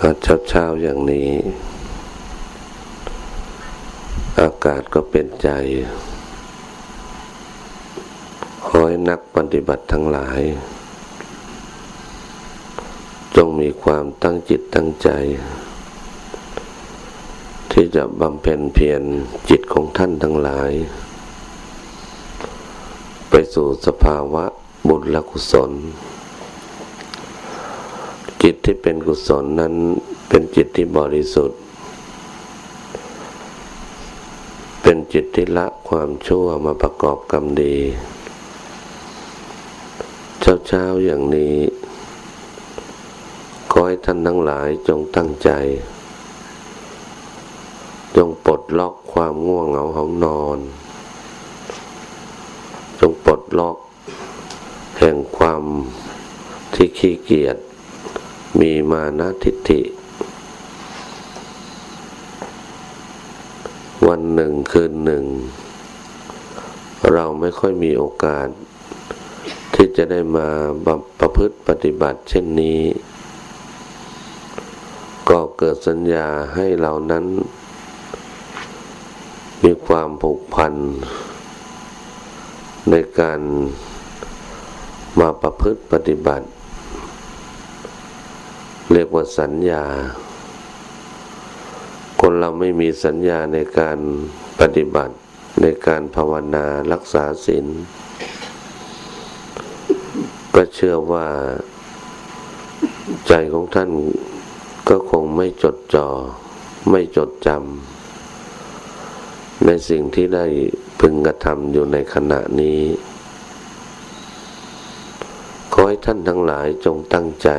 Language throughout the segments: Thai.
เช้าเช้าอย่างนี้ อากาศก็เป็นใจขอให้นักปฏิบัติทั้งหลาย จงมีความตั้งจิตตั้งใจ ที่จะบำเพ็ญเพียรจิตของท่านทั้งหลาย ไปสู่สภาวะบุญและกุศล จิตที่เป็นกุศลนั้นเป็นจิตที่บริสุทธิ์ เป็นจิตที่ละความชั่วมาประกอบกรรมดี เช้าๆอย่างนี้ ขอให้ท่านทั้งหลายจงตั้งใจ จงปลดล็อกความง่วงเหงาห้องนอน จงปลดล็อกแห่งความที่ขี้เกียจ มีมานะทิฏฐิ วันหนึ่งคืนหนึ่ง เราไม่ค่อยมีโอกาส ที่จะได้มาประพฤติปฏิบัติเช่นนี้ ก็เกิดสัญญาให้เรานั้น มีความผูกพัน ในการมาประพฤติปฏิบัติ เรียกว่าสัญญา คนเราไม่มีสัญญาในการปฏิบัติในการภาวนารักษาศีลก็เชื่อว่า ใจของท่านก็คงไม่จดจอ่อไม่จดจำในสิ่งที่ได้พึงกระทำอยู่ในขณะนี้ ขอให้ท่านทั้งหลายจงตั้งใจ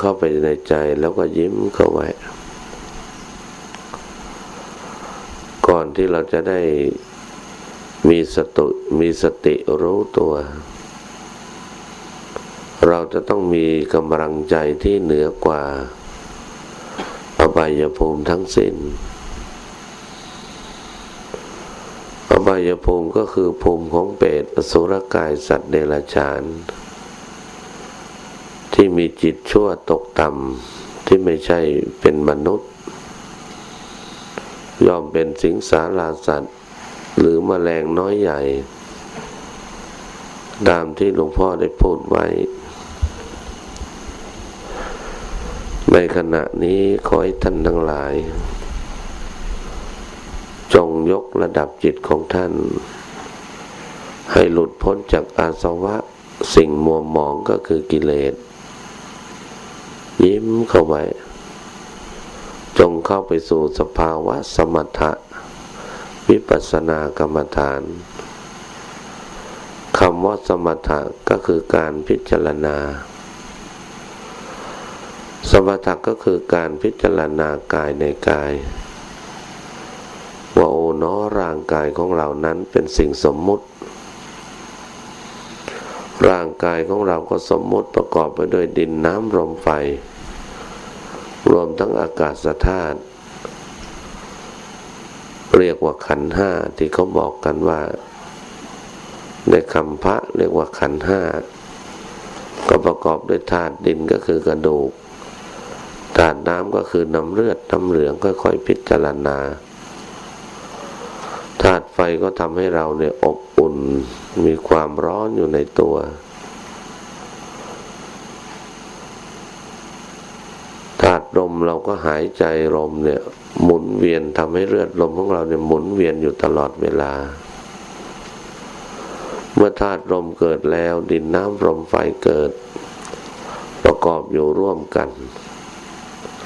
เข้าไปในใจแล้วก็ยิ้มเข้าไว้ ก่อนที่เราจะได้มีสติมีสติรู้ตัว เราจะต้องมีกำลังใจที่เหนือกว่าอบายภูมิทั้งสิ้นอบายภูมิก็คือภูมิของเปรตอสุรกายสัตว์เดรัจฉาน ที่มีจิตชั่วตกต่ำที่ไม่ใช่เป็นมนุษย์ ยอมเป็นสิงสาราสัตว์ หรือมแมลงน้อยใหญ่ตามที่หลวงพ่อได้พูดไว้ ในขณะนี้ขอให้ท่านทั้งหลาย จงยกระดับจิตของท่าน ให้หลุดพ้นจากอาสวะ สิ่งมัวหมองก็คือกิเลส เข้าไว้ จงเข้าไปสู่สภาวะสมถะ วิปัสสนากรรมฐานคำว่าสมถะก็คือการพิจารณา สมถะก็คือการพิจารณากายในกาย ว่าโอ้เนอร่างกายของเรานั้นเป็นสิ่งสมมุติ ร่างกายของเราก็สมมุติประกอบไปด้วยดินน้ำลมไฟ รวมทั้งอากาศธาตุเรียกว่าขันห้าที่เขาบอกกันว่า ในคำพระเรียกว่าขันห้าก็ประกอบด้วยธาตุดินก็คือกระดูกธาตุน้ำก็คือน้ำเลือดน้ำเหลืองค่อยๆพิจารณาธาตุไฟก็ทำให้เราเนี่ยอบอุ่นมีความร้อนอยู่ในตัว ลมเราก็หายใจลมเนี่ย หมุนเวียนทำให้เลือดลมของเราเนี่ยหมุนเวียนอยู่ตลอดเวลา เมื่อธาตุลมเกิดแล้ว ดินน้ำลมไฟเกิด ประกอบอยู่ร่วมกัน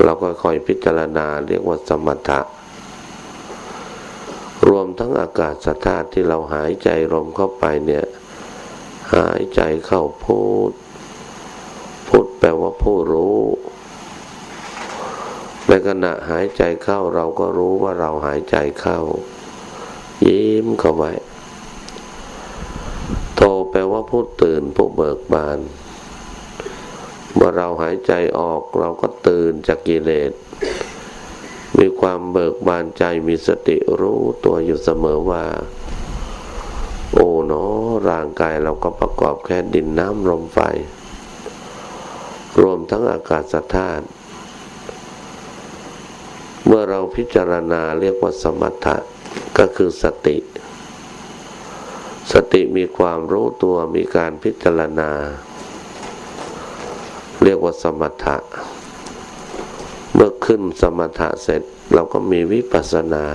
เราก็คอยพิจารณาเรียกว่าสมถะรวมทั้งอากาศธาตุที่เราหายใจลมเข้าไปเนี่ย หายใจเข้าพูด พูดแปลว่าผู้รู้ ในขณะหายใจเข้าเราก็รู้ว่าเราหายใจเข้า ยิ้มเข้าไว้โทแปลว่าผู้ตื่นผู้เบิกบาน เมื่อเราหายใจออกเราก็ตื่นจากกิเลส มีความเบิกบานใจมีสติรู้ตัวอยู่เสมอว่า โอ้เนอร่างกายเราก็ประกอบแค่ดินน้ำลมไฟ รวมทั้งอากาศธาตุ เมื่อเราพิจารณาเรียกว่าสมถะก็คือสติ สติมีความรู้ตัวมีการพิจารณา เรียกว่าสมถะ เมื่อขึ้นสมถะเสร็จเราก็มีวิปัสสนา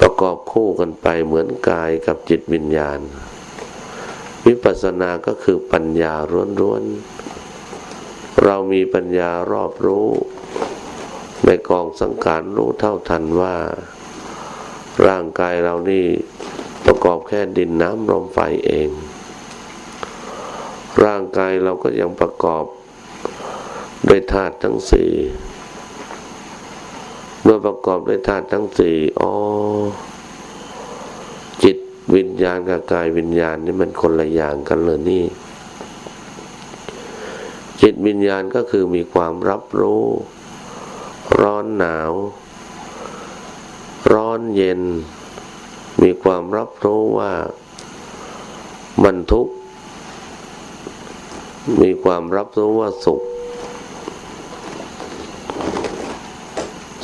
ประกอบคู่กันไปเหมือนกายกับจิตวิญญาณ วิปัสสนาก็คือปัญญาร้วนๆเรามีปัญญารอบรู้ ในกองสังขารรู้เท่าทันว่า ร่างกายเรานี่ประกอบแค่ดินน้ำลมไฟเอง ร่างกายเราก็ยังประกอบด้วยธาตุทั้งสี่เมื่อประกอบด้วยธาตุทั้งสี่อ๋อจิตวิญญาณกับกายวิญญาณนี่มันคนละอย่างกันเลยนี่ จิตวิญญาณก็คือมีความรับรู้ ร้อนหนาว ร้อนเย็น มีความรับรู้ว่ามันทุกข์ มีความรับรู้ว่าสุข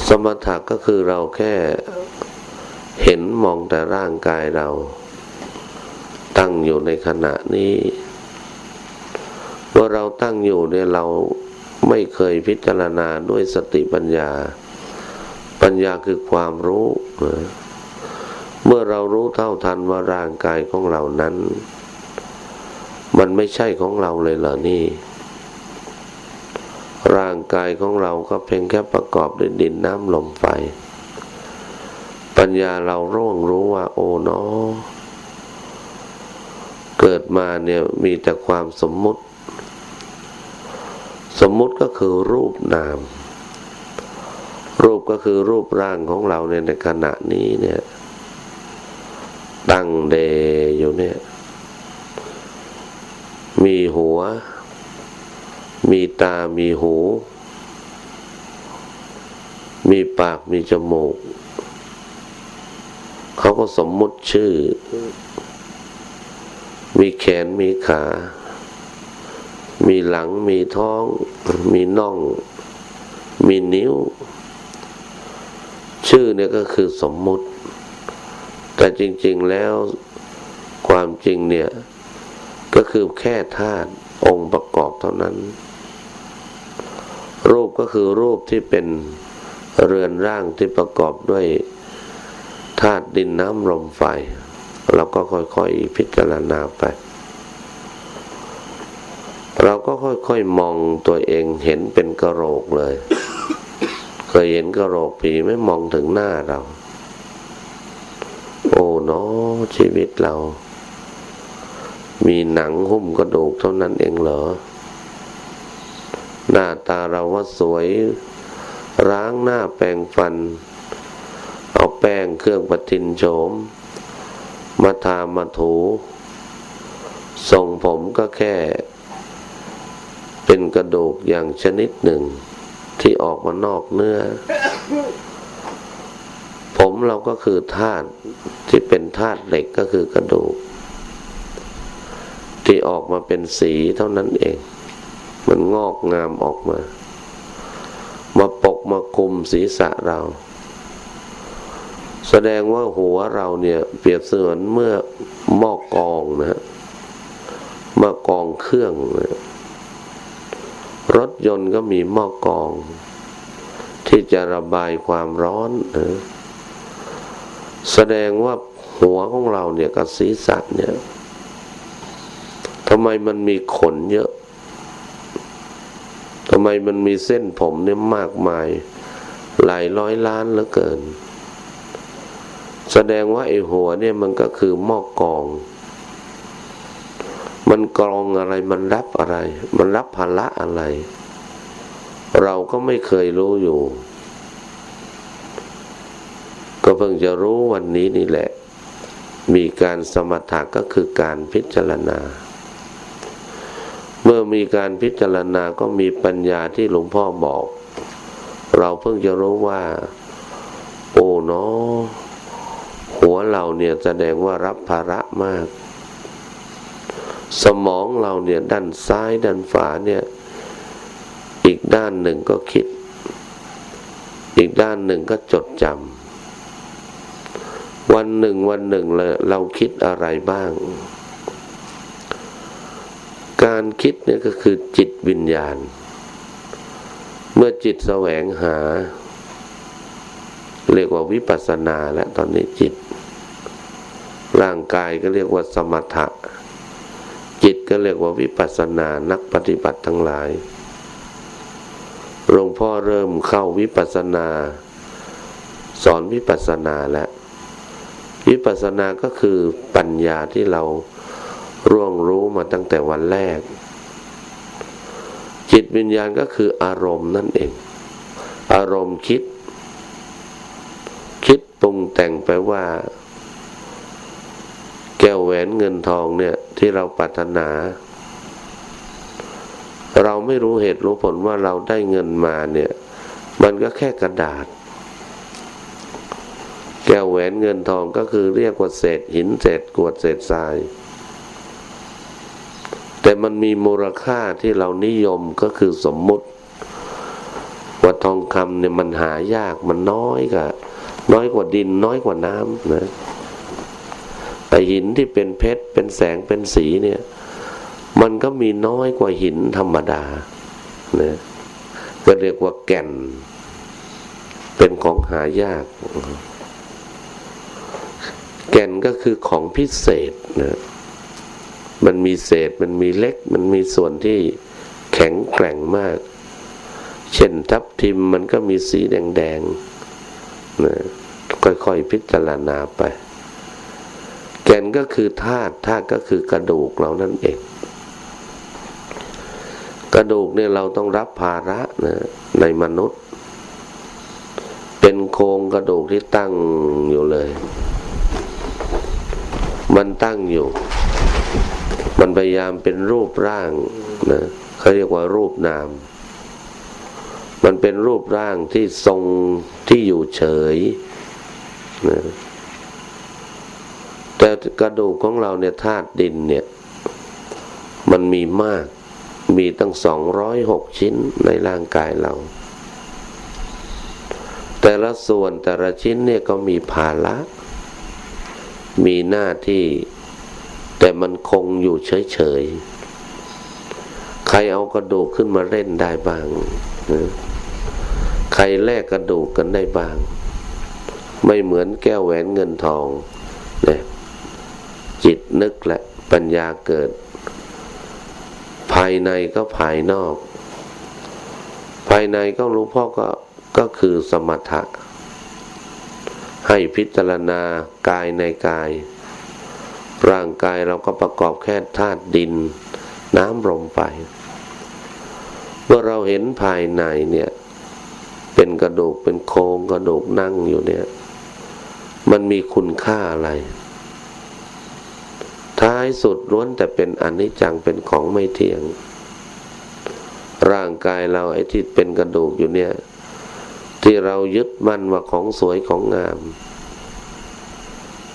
สมถะก็คือเราแค่เห็นมองแต่ร่างกายเรา ตั้งอยู่ในขณะนี้ ว่าเราตั้งอยู่เนี่ยเรา ไม่เคยพิจารณาด้วยสติปัญญา ปัญญาคือความรู้ เมื่อเรารู้เท่าทันว่าร่างกายของเรานั้น มันไม่ใช่ของเราเลยเหรอนี่ ร่างกายของเราก็เพียงแค่ประกอบด้วยดินน้ำลมไฟ ปัญญาเราร่วงรู้ว่า โอ้เนาะเกิดมาเนี่ยมีแต่ความสมมุติ สมมุติก็คือรูปนาม รูปก็คือรูปร่างของเราในในขณะนี้เนี่ย ตั้งเดอยู่เนี่ย มีหัว มีตา มีหู มีปาก มีจมูก เขาก็สมมุติชื่อ มีแขน มีขา มีหลังมีท้อง มีน่อง มีนิ้ว ชื่อเนี่ยก็คือสมมุติ แต่จริง ๆแล้วความจริงเนี่ย ก็คือแค่ธาตุองค์ประกอบเท่านั้น รูปก็คือรูปที่เป็นเรือนร่างที่ประกอบด้วยธาตุดินน้ำลมไฟเราก็ค่อยๆพิจารณาไป เราก็ค่อยๆมองตัวเองเห็นเป็นกระโหลกเลย เคยเห็นกระโหลกผีไม่มองถึงหน้าเรา โอ้เนาะชีวิตเรา มีหนังหุ้มกระดูกเท่านั้นเองเหรอ หน้าตาเราว่าสวย ร้างหน้าแปรงฟัน เอาแป้งเครื่องประทินโฉม มาทามาถูทรงผมก็แค่ เป็นกระดูกอย่างชนิดหนึ่ง ที่ออกมานอกเนื้อ ผมเราก็คือธาตุที่เป็นธาตุเหล็กก็คือกระดูก ที่ออกมาเป็นสีเท่านั้นเอง มันงอกงามออกมา มาปกมาคุมศีรษะเรา แสดงว่าหัวเราเนี่ย เปรียบเสมือนเมื่อหม้อกองนะมากองเครื่องนะ รถยนต์ก็มีหม้อกอง ที่จะระบายความร้อนอแสดงว่าหัวของเราเนี่ยกับศีรษะเนี่ยทำไมมันมีขนเยอะทำไมมันมีเส้นผมเนี่ยมากมาย หลายร้อยล้านเหลือเกิน แสดงว่าไอ้หัวเนี่ยมันก็คือหม้อกอง มันกรองอะไรมันรับอะไร มันรับภาระอะไร เราก็ไม่เคยรู้อยู่ ก็เพิ่งจะรู้วันนี้นี่แหละ มีการสมถะก็คือการพิจารณา เมื่อมีการพิจารณาก็มีปัญญาที่หลวงพ่อบอก เราเพิ่งจะรู้ว่า โอ้เนาะหัวเราเนี่ยแสดงว่ารับภาระมาก สมองเราเนี่ยด้านซ้ายด้านขวาเนี่ย อีกด้านหนึ่งก็คิด อีกด้านหนึ่งก็จดจำวันหนึ่งวันหนึ่งเราคิดอะไรบ้าง การคิดเนี่ยก็คือจิตวิญญาณ เมื่อจิตแสวงหา เรียกว่าวิปัสสนาและตอนนี้จิต ร่างกายก็เรียกว่าสมถะ จิตก็เรียกว่าวิปัสสนานักปฏิบัติทั้งหลาย หลวงพ่อเริ่มเข้าวิปัสสนา สอนวิปัสสนาแล้ววิปัสสนาก็คือปัญญาที่เราร่วงรู้มาตั้งแต่วันแรก จิตวิญญาณก็คืออารมณ์นั่นเอง อารมณ์คิด คิดปรุงแต่งไปว่า แก้วแหวนเงินทองเนี่ยที่เราปรารถนา เราไม่รู้เหตุรู้ผลว่าเราได้เงินมาเนี่ย มันก็แค่กระดาษ แก้วแหวนเงินทองก็คือเรียกว่าเศษหินเศษกวดเศษทราย แต่มันมีมูลค่าที่เรานิยมก็คือสมมุติว่าทองคำเนี่ยมันหายากมันน้อยกว่าน้อยกว่าดินน้อยกว่าน้ำนะ แต่หินที่เป็นเพชรเป็นแสงเป็นสีเนี่ย มันก็มีน้อยกว่าหินธรรมดานะก็เรียกว่าแก่น เป็นของหายาก แก่นก็คือของพิเศษนะมันมีเศษมันมีเล็ก มันมีส่วนที่แข็งแกร่งมาก เช่นทับทิมมันก็มีสีแดงๆนะค่อยๆพิจารณาไป ก่นก็คือธาตุธาตุก็คือกระดูกเรานั่นเอง กระดูกเนี่ยเราต้องรับภาระนะในมนุษย์ เป็นโครงกระดูกที่ตั้งอยู่เลย มันตั้งอยู่ มันพยายามเป็นรูปร่างนะเขาเรียกว่ารูปนาม มันเป็นรูปร่างที่ทรงที่อยู่เฉยนะ แต่กระดูกของเราเนี่ยธาตุดินเนี่ย มันมีมากมีตั้งสองร้อยหกชิ้นในร่างกายเรา แต่ละส่วนแต่ละชิ้นเนี่ยก็มีภาระมีหน้าที่ แต่มันคงอยู่เฉยๆ ใครเอากระดูกขึ้นมาเล่นได้บ้าง ใครแลกกระดูกกันได้บ้าง ไม่เหมือนแก้วแหวนเงินทองเนี่ย จิตนึกและปัญญาเกิด ภายในก็ภายนอก ภายในก็หลวงพ่อก็ก็คือสมถะ ให้พิจารณากายในกาย ร่างกายเราก็ประกอบแค่ธาตุดิน น้ำลมไฟเมื่อเราเห็นภายในเนี่ย เป็นกระดูกเป็นโครงกระดูกนั่งอยู่เนี่ย มันมีคุณค่าอะไรายสุดล้วนแต่เป็นอนิจจังเป็นของไม่เที่ยง ร่างกายเราไอ้ที่เป็นกระดูกอยู่เนี่ย ที่เรายึดมั่นว่าของสวยของงาม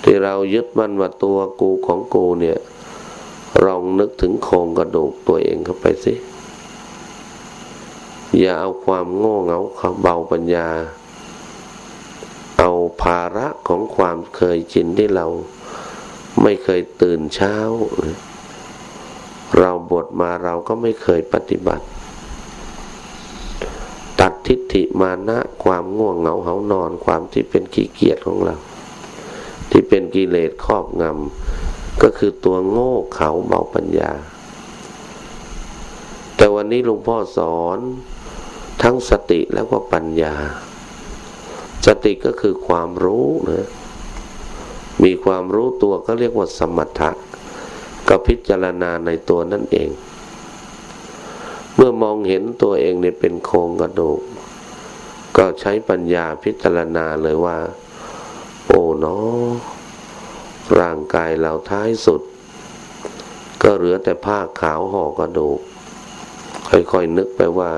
ที่เรายึดมั่นว่าตัวกูของกูเนี่ยลองนึกถึงโครงกระดูกตัวเองเข้าไปสิ อย่าเอาความโง่เงาเขาเบาปัญญา เอาภาระของความเคยชินที่เรา ไม่เคยตื่นเช้า เราบทมาเราก็ไม่เคยปฏิบัติ ตัดทิฏฐิมานะความง่วงเหงาเหานอนความที่เป็นขี้เกียจของเรา ที่เป็นกิเลสครอบงำก็คือตัวโง่เขาเบาปัญญา แต่วันนี้หลวงพ่อสอนทั้งสติแล้วก็ปัญญา สติก็คือความรู้นะ มีความรู้ตัวก็เรียกว่าสมถะก็พิจารณาในตัวนั่นเอง เมื่อมองเห็นตัวเองเนี่ยเป็นโครงกระดูก ก็ใช้ปัญญาพิจารณาเลยว่า โอ้เนาะร่างกายเราท้ายสุด ก็เหลือแต่ผ้าขาวห่อกระดูก ค่อยๆนึกไปว่า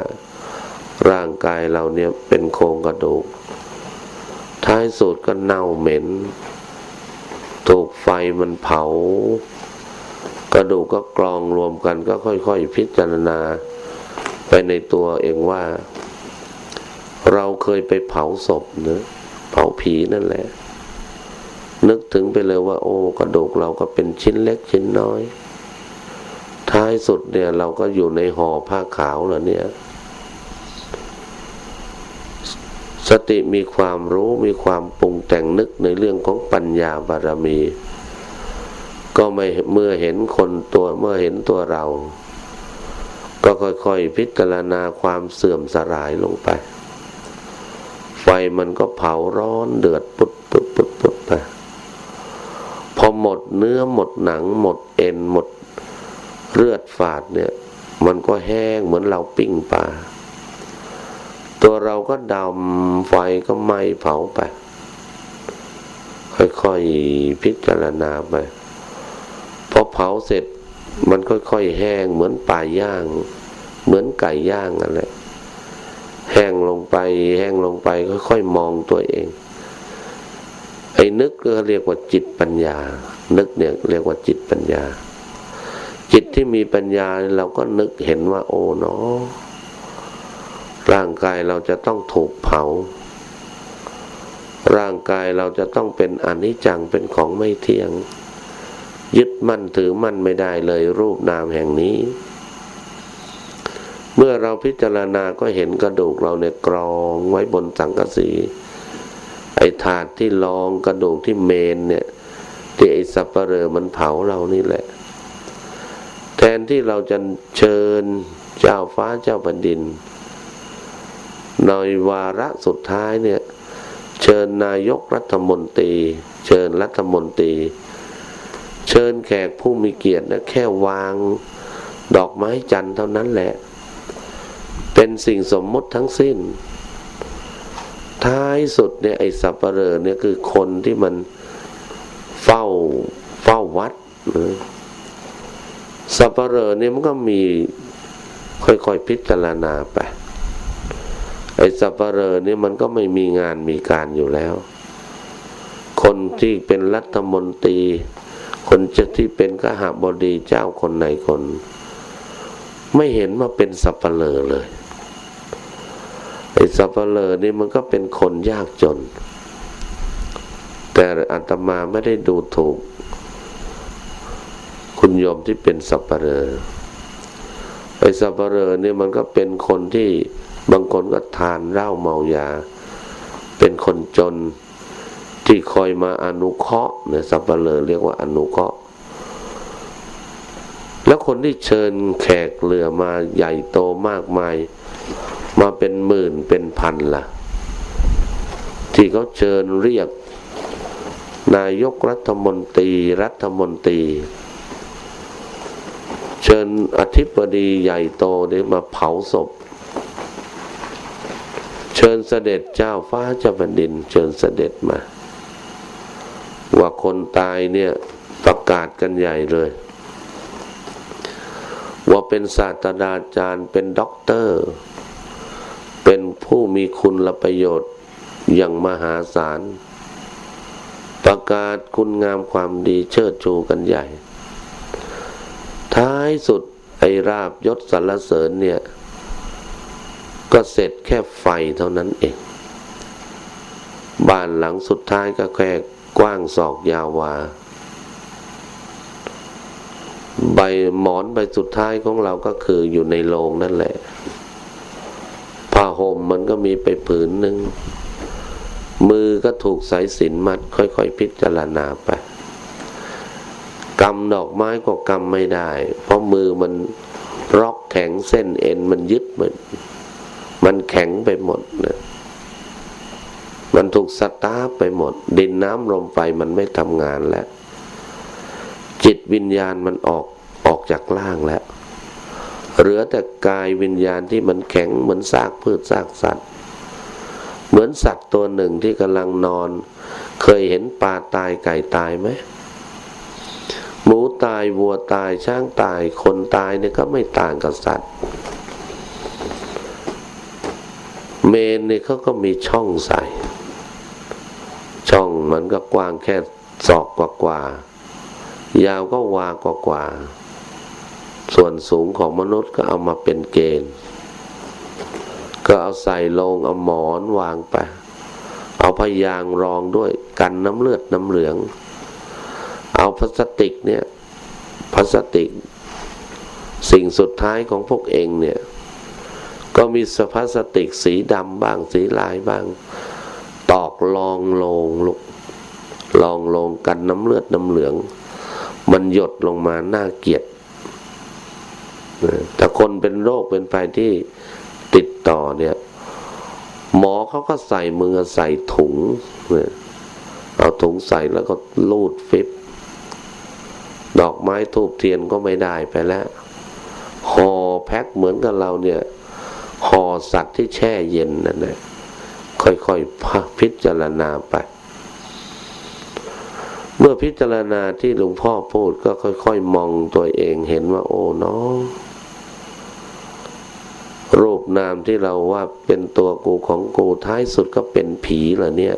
ร่างกายเราเนี่ยเป็นโครงกระดูก ท้ายสุดก็เน่าเหม็น ถูกไฟมันเผา กระดูกก็กรองรวมกันก็ค่อยๆพิจารณา ไปในตัวเองว่า เราเคยไปเผาศพเนะเผาผีนั่นแหละ นึกถึงไปเลยว่า โอ้กระดูกเราก็เป็นชิ้นเล็กชิ้นน้อย ท้ายสุดเนี่ย เราก็อยู่ในห่อผ้าขาวแล้วเนี่ย สติมีความรู้มีความปรุงแต่งนึกในเรื่องของปัญญาบารมี ก็ไม่เมื่อเห็นคนตัวเมื่อเห็นตัวเรา ก็ค่อยๆพิจารณาความเสื่อมสลายลงไป ไฟมันก็เผาร้อนเดือดปุดปุดปุดปุดไปพอหมดเนื้อหมดหนัง หมดเอ็นหมดเลือดฝาดเนี่ย มันก็แห้งเหมือนเราปิ้งปลา ตัวเราก็ดำไฟก็ไหม้เผาไป ค่อยๆพิจารณาไปพอเผาเสร็จมันค่อยๆแห้งเหมือนป่าย่าง เหมือนไก่ย่างอะไรแห้งลงไป แห้งลงไปค่อยๆมองตัวเอง ไอ้นึกก็เรียกว่าจิตปัญญา นึกเนี่ยเรียกว่าจิตปัญญา จิตที่มีปัญญาเราก็นึกเห็นว่า โอ้เนาะ ร่างกายเราจะต้องถูกเผา ร่างกายเราจะต้องเป็นอนิจจังเป็นของไม่เที่ยง ยึดมั่นถือมั่นไม่ได้เลยรูปนามแห่งนี้ เมื่อเราพิจารณาก็เห็นกระดูกเราเนี่ยกรองไว้บนสังกะสี ไอ้ถาดที่รองกระดูกที่เมนเนี่ยที่ไอ้สับเปลอมันเผาเรานี่แหละ แทนที่เราจะเชิญเจ้าฟ้าเจ้าแผ่นดิน ในวาระสุดท้ายเนี่ยเชิญนายกรัฐมนตรี เชิญรัฐมนตรี เชิญแขกผู้มีเกียรตินะแค่วางดอกไม้จันทร์เท่านั้นแหละ เป็นสิ่งสมมติทั้งสิ้น ท้ายสุดเนี่ยไอ้สัปเหรอเนี่ยคือคนที่มันเฝ้าเฝ้าวัดสัปเหรอเนี่ยมันก็มีค่อยๆพิจารณาไป ไอ้สัปเหร่อเนี่ยมันก็ไม่มีงานมีการอยู่แล้ว คนที่เป็นรัฐมนตรี คนจะที่เป็นกหบดีเจ้าคนไหนคน ไม่เห็นว่าเป็นสัพเลอเลยไอ้สัพเลอนี่มันก็เป็นคนยากจน แต่อาตมาไม่ได้ดูถูก คุณโยมที่เป็นสัพเลอไอ้สัพเลอนี่มันก็เป็นคนที่ บางคนก็ทานเหล้าเมายา เป็นคนจนที่คอยมาอนุเคราะห์เนี่ยสับเปลอเรียกว่าอนุเคราะห์ แล้วคนที่เชิญแขกเรือมาใหญ่โตมากมาย มาเป็นหมื่นเป็นพันละ่ะ ที่เขาเชิญเรียก นายกรัฐมนตรีรัฐมนตรีเชิญอธิบดีใหญ่โตเนี่ยมาเผาศพ เชิญเสด็จเจ้าฟ้าเจ้าแผ่นดิน เชิญเสด็จมา ว่าคนตายเนี่ยประกาศกันใหญ่เลย ว่าเป็นศาสตราจารย์เป็นด็อกเตอร์ เป็นผู้มีคุณลประโยชน์อย่างมหาศาล ประกาศคุณงามความดีเชิดชูกันใหญ่ ท้ายสุดไอราบยศสรรเสริญเนี่ย ก็เสร็จแค่ไฟเท่านั้นเอง บ้านหลังสุดท้ายก็แค่กว้างศอกยาววา ใบหมอนใบสุดท้ายของเราก็คืออยู่ในโรงนั่นแหละ ผ้าห่มมันก็มีไปผืนหนึ่ง มือก็ถูกสายสินมัด ค่อยๆพิจารณาไปกำดอกไม้ก็กำไม่ได้ เพราะมือมันร็อกแข็งเส้นเอ็นมันยึดมัน มันแข็งไปหมดนะมันถูกสตาร์ไปหมด ดินน้ำลมไฟมันไม่ทำงานแล้ว จิตวิญญาณมันออกออกจากล่างแล้ว เหลือแต่กายวิญญาณที่มันแข็งเหมือนซากพืชซากสัตว์ เหมือนสัตว์ตัวหนึ่งที่กำลังนอน เคยเห็นปลาตายไก่ตายไหมหมูตายวัวตายช้างตายคนตายเนี่ยก็ไม่ต่างกับสัตว์ เมนเนี่ยเขาก็มีช่องใส่ ช่องมันก็กว้างแค่ศอกกว่ากว่ายาวก็วากกว่า ส่วนสูงของมนุษย์ก็เอามาเป็นเกณฑ์ ก็เอาใส่ลงเอาหมอนวางไป เอาพยางรองด้วยกันน้ำเลือดน้ำเหลือง เอาพลาสติกเนี่ยพลาสติก สิ่งสุดท้ายของพวกเองเนี่ย ก็มีสพลาสติกสีดำบ้างสีลายบ้าง ตอกลองลงลุกลองลงกันน้ำเลือดน้ำเหลือง มันหยดลงมาน่าเกียดแต่คนเป็นโรคเป็นภัยที่ติดต่อเนี่ย หมอเขาก็ใส่มือใส่ถุงเนี่ยเอาถุงใส่แล้วก็ลูดฟิบดอกไม้ทูบเทียนก็ไม่ได้ไปแล้วห่อแพ็คเหมือนกับเราเนี่ย ห่อสัตว์ที่แช่เย็นนั่นแหละค่อยๆพิจารณาไป เมื่อพิจารณาที่หลวงพ่อพูดก็ค่อยๆมองตัวเองเห็นว่า โอ้น้องรูปนามที่เราว่าเป็นตัวกูของกูท้ายสุดก็เป็นผีเหรอเนี่ย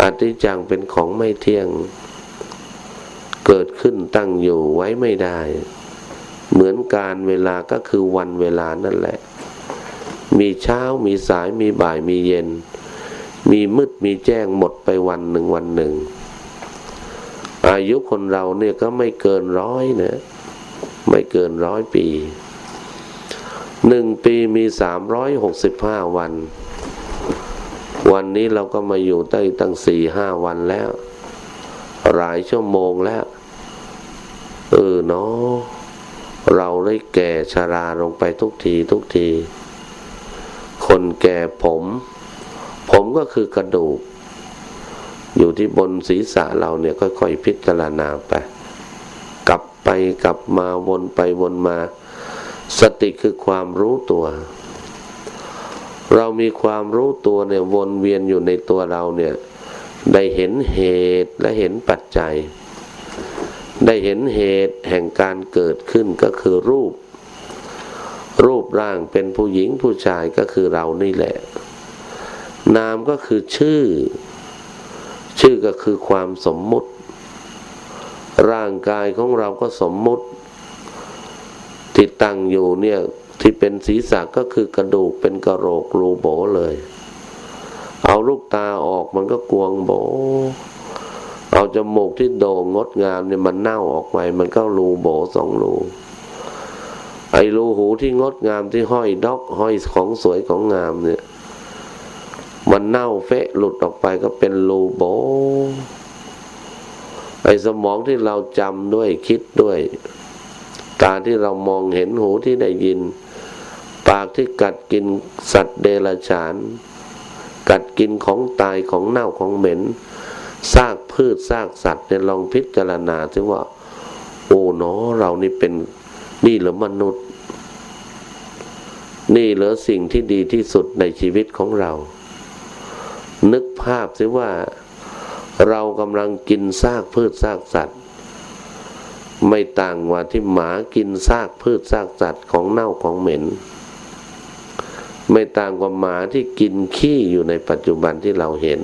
อาทิจังเป็นของไม่เที่ยง เกิดขึ้นตั้งอยู่ไว้ไม่ได้ เหมือนการเวลาก็คือวันเวลานั่นแหละ มีเช้ามีสายมีบ่ายมีเย็น มีมืดมีแจ้งหมดไปวันหนึ่งวันหนึ่ง อายุคนเราเนี่ยก็ไม่เกินร้อยนะไม่เกินร้อยปีหนึ่งปีมีสามร้อยหกสิบห้าวัน วันนี้เราก็มาอยู่ได้ตั้งสี่ห้าวันแล้ว หลายชั่วโมงแล้ว เออเนาะ เราได้แก่ชาราลงไปทุกทีทุกที คนแก่ผม ผมก็คือกระดูก อยู่ที่บนศีรษะเราเนี่ยค่อยๆพิจารณาไป กลับไปกลับมาวนไปวนมา สติคือความรู้ตัว เรามีความรู้ตัวเนี่ยวนเวียนอยู่ในตัวเราเนี่ย ได้เห็นเหตุและเห็นปัจจัย ได้เห็นเหตุแห่งการเกิดขึ้นก็คือรูป รูปร่างเป็นผู้หญิงผู้ชายก็คือเรานี่แหละ นามก็คือชื่อ ชื่อก็คือความสมมุติ ร่างกายของเราก็สมมุติที่ตั้งอยู่เนี่ยที่เป็นศีรษะก็คือกระดูกเป็นกระโหลกรูโบเลย เอาลูกตาออกมันก็กวงโบ เอาจมูกที่โด่งงดงามเนี่ยมันเน่าออกไป มันก็รูโบสองรูไอ้รูหูที่งดงามที่ห้อยดอกห้อยของสวยของงามเนี่ย มันเน่าเฟะหลุดออกไปก็เป็นรูโบไอ้สมองที่เราจำด้วยคิดด้วย ตาที่เรามองเห็นหูที่ได้ยิน ปากที่กัดกินสัตว์เดรัจฉาน กัดกินของตายของเน่าของเหม็น ซากพืชซากสัตว์เนี่ยลองพิจารณาถึงว่า โอ้เนาะเรานี่เป็นนี่หรือมนุษย์ นี่เหลือสิ่งที่ดีที่สุดในชีวิตของเรา นึกภาพสิว่าเรากำลังกินซากพืชซากสัตว์ ไม่ต่างว่าที่หมากินซากพืชซากสัตว์ของเน่าของเหม็น ไม่ต่างกว่าหมาที่กินขี้อยู่ในปัจจุบันที่เราเห็น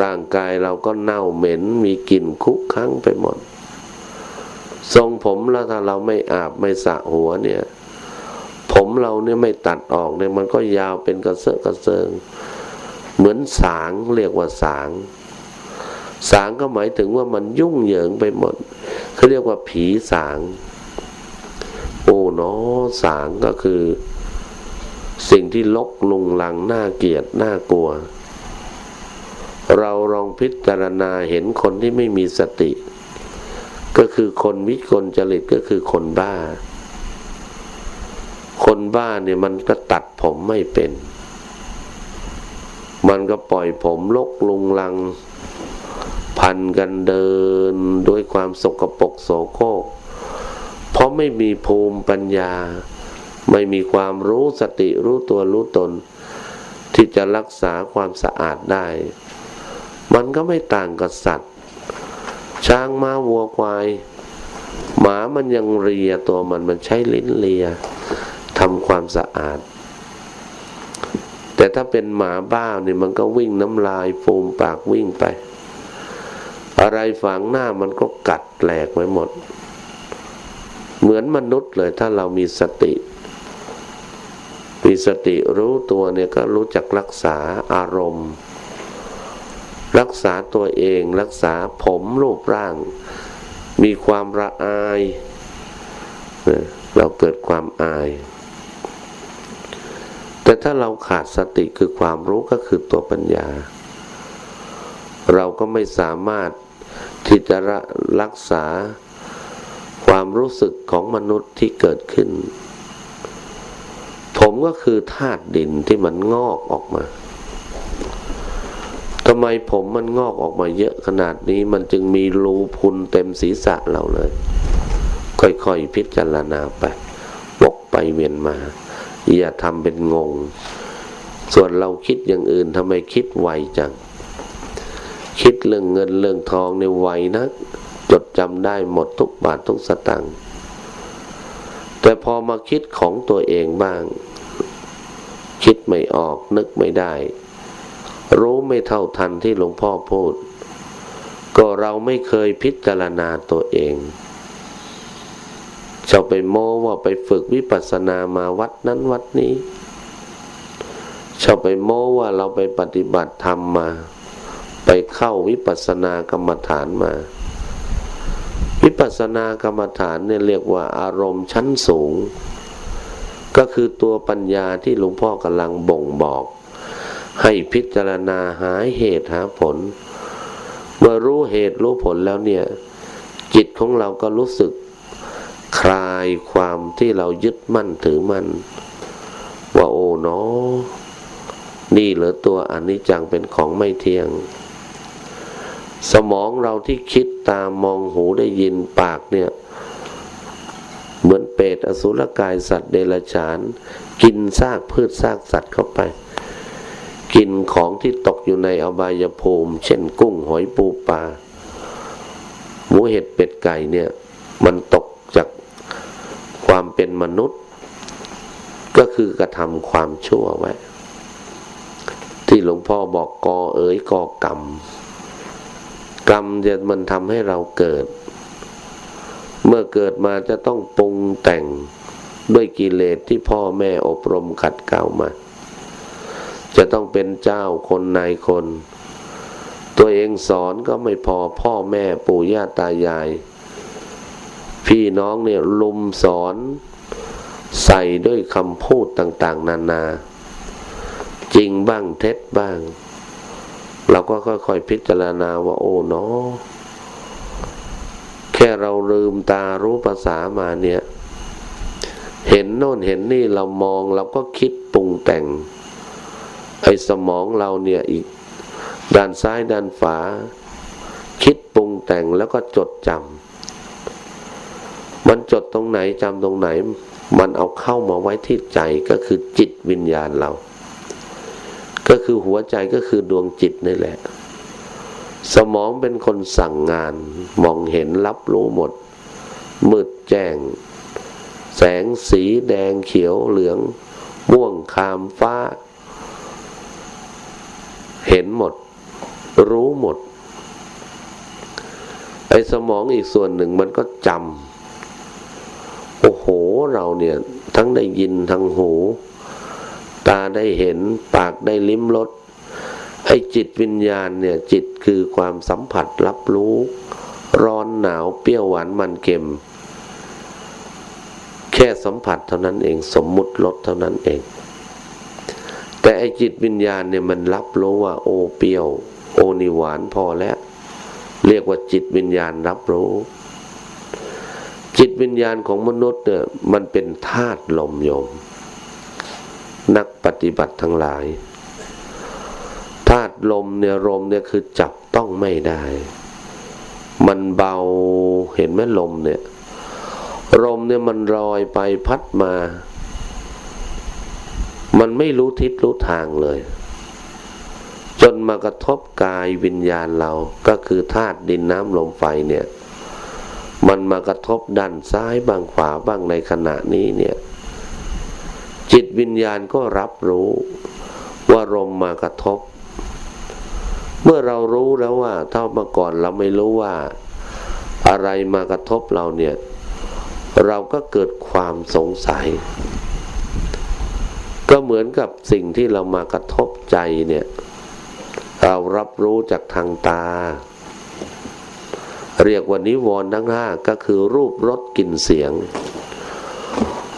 ร่างกายเราก็เน่าเหม็น มีกลิ่นคุกคั้งไปหมด ทรงผมแล้วถ้าเราไม่อาบไม่สระหัวเนี่ย ผมเราเนี่ยไม่ตัดออกเนี่ยมันก็ยาวเป็นกระเซาะกระเซิง เหมือนสางเรียกว่าสาง สางก็หมายถึงว่ามันยุ่งเหยิงไปหมดเขาเรียกว่าผีสาง โอ้เนาะสางก็คือ สิ่งที่ลกลุงลังน่าเกลียดน่ากลัว เราลองพิจารณาเห็นคนที่ไม่มีสติ ก็คือคนวิกลจริตก็คือคนบ้า คนบ้าเนี่ยมันก็ตัดผมไม่เป็น มันก็ปล่อยผมลกลุงลัง พันกันเดินด้วยความสกปรกโสโครกเพราะไม่มีภูมิปัญญา ไม่มีความรู้สติรู้ตัวรู้ตน ที่จะรักษาความสะอาดได้ มันก็ไม่ต่างกับสัตว์ ช้างม้าวัวควาย หมามันยังเลียตัวมันมันใช้ลิ้นเลียทำความสะอาด แต่ถ้าเป็นหมาบ้าเนี่ยมันก็วิ่งน้ำลายฟูมปากวิ่งไป อะไรฝังหน้ามันก็กัดแหลกไว้หมด เหมือนมนุษย์เลยถ้าเรามีสติมีสติรู้ตัวเนี่ยก็รู้จักรักษาอารมณ์ รักษาตัวเองรักษาผมรูปร่าง มีความระอายเราเกิดความอาย แต่ถ้าเราขาดสติคือความรู้ก็คือตัวปัญญา เราก็ไม่สามารถที่จะรักษาความรู้สึกของมนุษย์ที่เกิดขึ้น ผมก็คือธาตุดินที่มันงอกออกมา ทำไมผมมันงอกออกมาเยอะขนาดนี้มันจึงมีรูพุนเต็มศีรษะเราเลย ค่อยๆพิจารณาไปวกไปเวียนมา อย่าทำเป็นงง ส่วนเราคิดอย่างอื่นทำไมคิดไวจัง คิดเรื่องเงินเรื่องทองในไวนะจดจำได้หมดทุกบาททุกสตางค์แต่พอมาคิดของตัวเองบ้าง คิดไม่ออกนึกไม่ได้ รู้ไม่เท่าทันที่หลวงพ่อพูด ก็เราไม่เคยพิจารณาตัวเองจะไปโม้ว่าไปฝึกวิปัสสนามาวัดนั้นวัดนี้ชอบไปโม้ว่าเราไปปฏิบัติธรรมมา ไปเข้าวิปัสสนากรรมฐานมา วิปัสสนากรรมฐานเนี่ยเรียกว่าอารมณ์ชั้นสูง ก็คือตัวปัญญาที่หลวงพ่อกำลังบ่งบอก ให้พิจารณาหาเหตุหาผล เมื่อรู้เหตุรู้ผลแล้วเนี่ย จิตของเราก็รู้สึกคลายความที่เรายึดมั่นถือมั่น ว่าโอ้เนาะนี่เหลือตัวอนิจจังเป็นของไม่เที่ยง สมองเราที่คิดตามมองหูได้ยินปากเนี่ย เหมือนเปรตอสุรกายสัตว์เดรัจฉาน กินซากพืชซากสัตว์เข้าไป กินของที่ตกอยู่ในอบายภูมิ เช่นกุ้งหอยปูปลาหมูเห็ดเป็ดไก่เนี่ย มันตกจากความเป็นมนุษย์ ก็คือกระทำความชั่วไว้ ที่หลวงพ่อบอกกอเอ๋ยกอกรรม กรรมจะมันทำให้เราเกิด เมื่อเกิดมาจะต้องปรุงแต่งด้วยกิเลสที่พ่อแม่อบรมขัดเกลามา จะต้องเป็นเจ้าคนนายคน ตัวเองสอนก็ไม่พอพ่อแม่ปู่ย่าตายาย พี่น้องเนี่ยลุมสอน ใส่ด้วยคำพูดต่าง ๆ นานา จริงบ้างเท็จบ้าง เราก็ค่อย ๆ พิจารณาว่าโอ้เนาะแค่เราลืมตารู้ภาษามาเนี่ย เห็นโน่นเห็นนี่เรามองเราก็คิดปรุงแต่ง ไอ้สมองเราเนี่ยอีก ด้านซ้ายด้านฝา คิดปรุงแต่งแล้วก็จดจำมันจดตรงไหนจำตรงไหน มันเอาเข้ามาไว้ที่ใจก็คือจิตวิญญาณเรา ก็คือหัวใจก็คือดวงจิตนี่แหละ สมองเป็นคนสั่งงาน มองเห็นรับรู้หมด มืดแจ้ง แสงสีแดงเขียวเหลือง ม่วงคามฟ้า เห็นหมด รู้หมด ไอ้สมองอีกส่วนหนึ่งมันก็จำโอ้โหเราเนี่ย ทั้งได้ยินทั้งหู ตาได้เห็น ปากได้ลิ้มรสไอ้จิตวิญญาณเนี่ย จิตคือความสัมผัสรับรู้ ร้อนหนาวเปรี้ยวหวานมันเค็ม แค่สัมผัสเท่านั้นเอง สมมุติรสเท่านั้นเอง แต่ไอจิตวิญญาณเนี่ยมันรับรู้ว่า โอเปียว โอนิหวานพอแล้ว เรียกว่าจิตวิญญาณรับรู้ จิตวิญญาณของมนุษย์เนี่ยมันเป็นธาตุลมโยม นักปฏิบัติทั้งหลายธาตุลมเนี่ยลมเนี่ยคือจับต้องไม่ได้ มันเบาเห็นไหมลมเนี่ยลมเนี่ยมันลอยไปพัดมา มันไม่รู้ทิศรู้ทางเลย จนมากระทบกายวิญญาณเราก็คือธาตุดินน้ำลมไฟเนี่ย มันมากระทบด้านซ้ายบ้างขวาบ้างในขณะนี้เนี่ย จิตวิญญาณก็รับรู้ว่าลมมากระทบ เมื่อเรารู้แล้วว่า เท่าเมื่อก่อนเราไม่รู้ว่า อะไรมากระทบเราเนี่ย เราก็เกิดความสงสัย ก็เหมือนกับสิ่งที่เรามากระทบใจเนี่ย เรารับรู้จากทางตา เรียกว่านิวรณ์ทั้งห้าก็คือรูปรสกลิ่นเสียง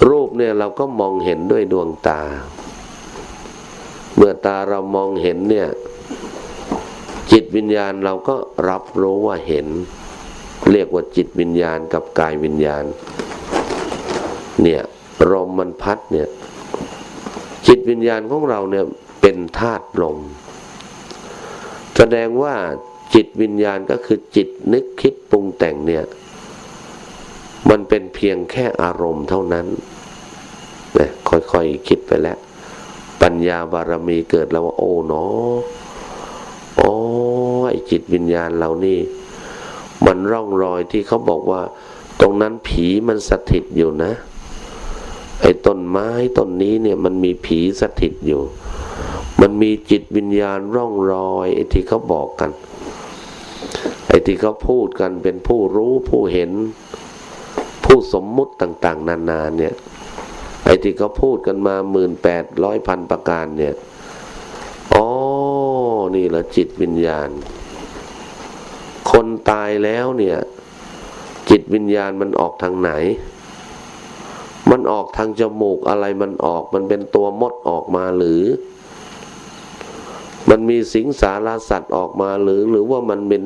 รูปเนี่ยเราก็มองเห็นด้วยดวงตา เมื่อตาเรามองเห็นเนี่ย จิตวิญญาณเราก็รับรู้ว่าเห็น เรียกว่าจิตวิญญาณกับกายวิญญาณ เนี่ยลมมันพัดเนี่ย จิตวิญญาณของเราเนี่ยเป็นธาตุลม แสดงว่าจิตวิญญาณก็คือจิตนึกคิดปรุงแต่งเนี่ย มันเป็นเพียงแค่อารมณ์เท่านั้นนะค่อยๆคิดไปแล้ว ปัญญาบารมีเกิดแล้วว่าโอ้เนาะโอ้ไอจิตวิญญาณเรานี่ มันร่องรอยที่เขาบอกว่า ตรงนั้นผีมันสถิตอยู่นะ ไอ้ต้นไม้ต้นนี้เนี่ยมันมีผีสถิตอยู่ มันมีจิตวิญญาณร่องรอยไอ้ที่เขาบอกกัน ไอ้ที่เขาพูดกันเป็นผู้รู้ผู้เห็น ผู้สมมุติต่าง ๆ นานาเนี่ย ไอ้ที่เขาพูดกันมาหมื่นแปดร้อยพันประการเนี่ยอ๋อนี่แหละจิตวิญญาณ คนตายแล้วเนี่ย จิตวิญญาณมันออกทางไหน มันออกทางจมูกอะไรมันออก มันเป็นตัวมดออกมาหรือ มันมีสิงสารสัตว์ออกมาหรือ หรือว่ามันเป็น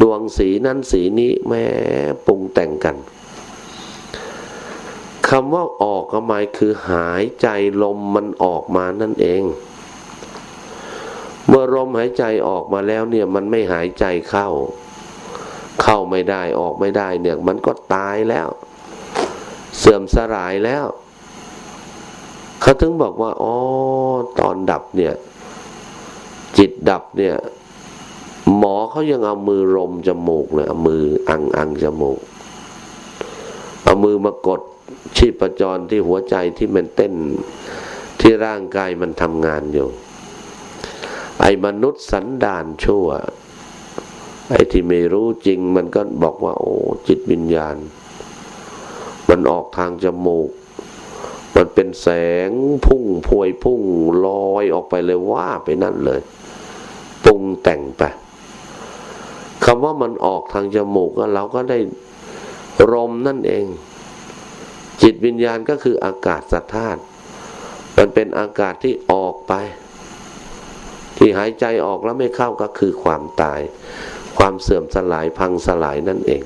ดวงสีนั้นสีนี้แม้ปรุงแต่งกันคำว่าออกก็หมายคือหายใจลมมันออกมานั่นเอง เมื่อลมหายใจออกมาแล้วเนี่ยมันไม่หายใจเข้า เข้าไม่ได้ออกไม่ได้เนี่ยมันก็ตายแล้ว เสื่อมสลายแล้ว เขาถึงบอกว่าอ๋อตอนดับเนี่ย จิตดับเนี่ย หมอเขายังเอามือลมจมูกเลยเอามืออังอังจมูก เอามือมากดชีพจรที่หัวใจที่มันเต้นที่ร่างกายมันทำงานอยู่ ไอ้มนุษย์สันดานชั่ว ไอ้ที่ไม่รู้จริงมันก็บอกว่า โอ้จิตวิญญาณ มันออกทางจมูก มันเป็นแสงพุ่งพวยพุ่งลอยออกไปเลยว่าไปนั่นเลยปรุงแต่งไปคำว่ามันออกทางจมูกเราก็ได้ลมนั่นเอง จิตวิญญาณก็คืออากาศสัทธาตมันเป็นอากาศที่ออกไป ที่หายใจออกแล้วไม่เข้าก็คือความตาย ความเสื่อมสลายพังสลายนั่นเอง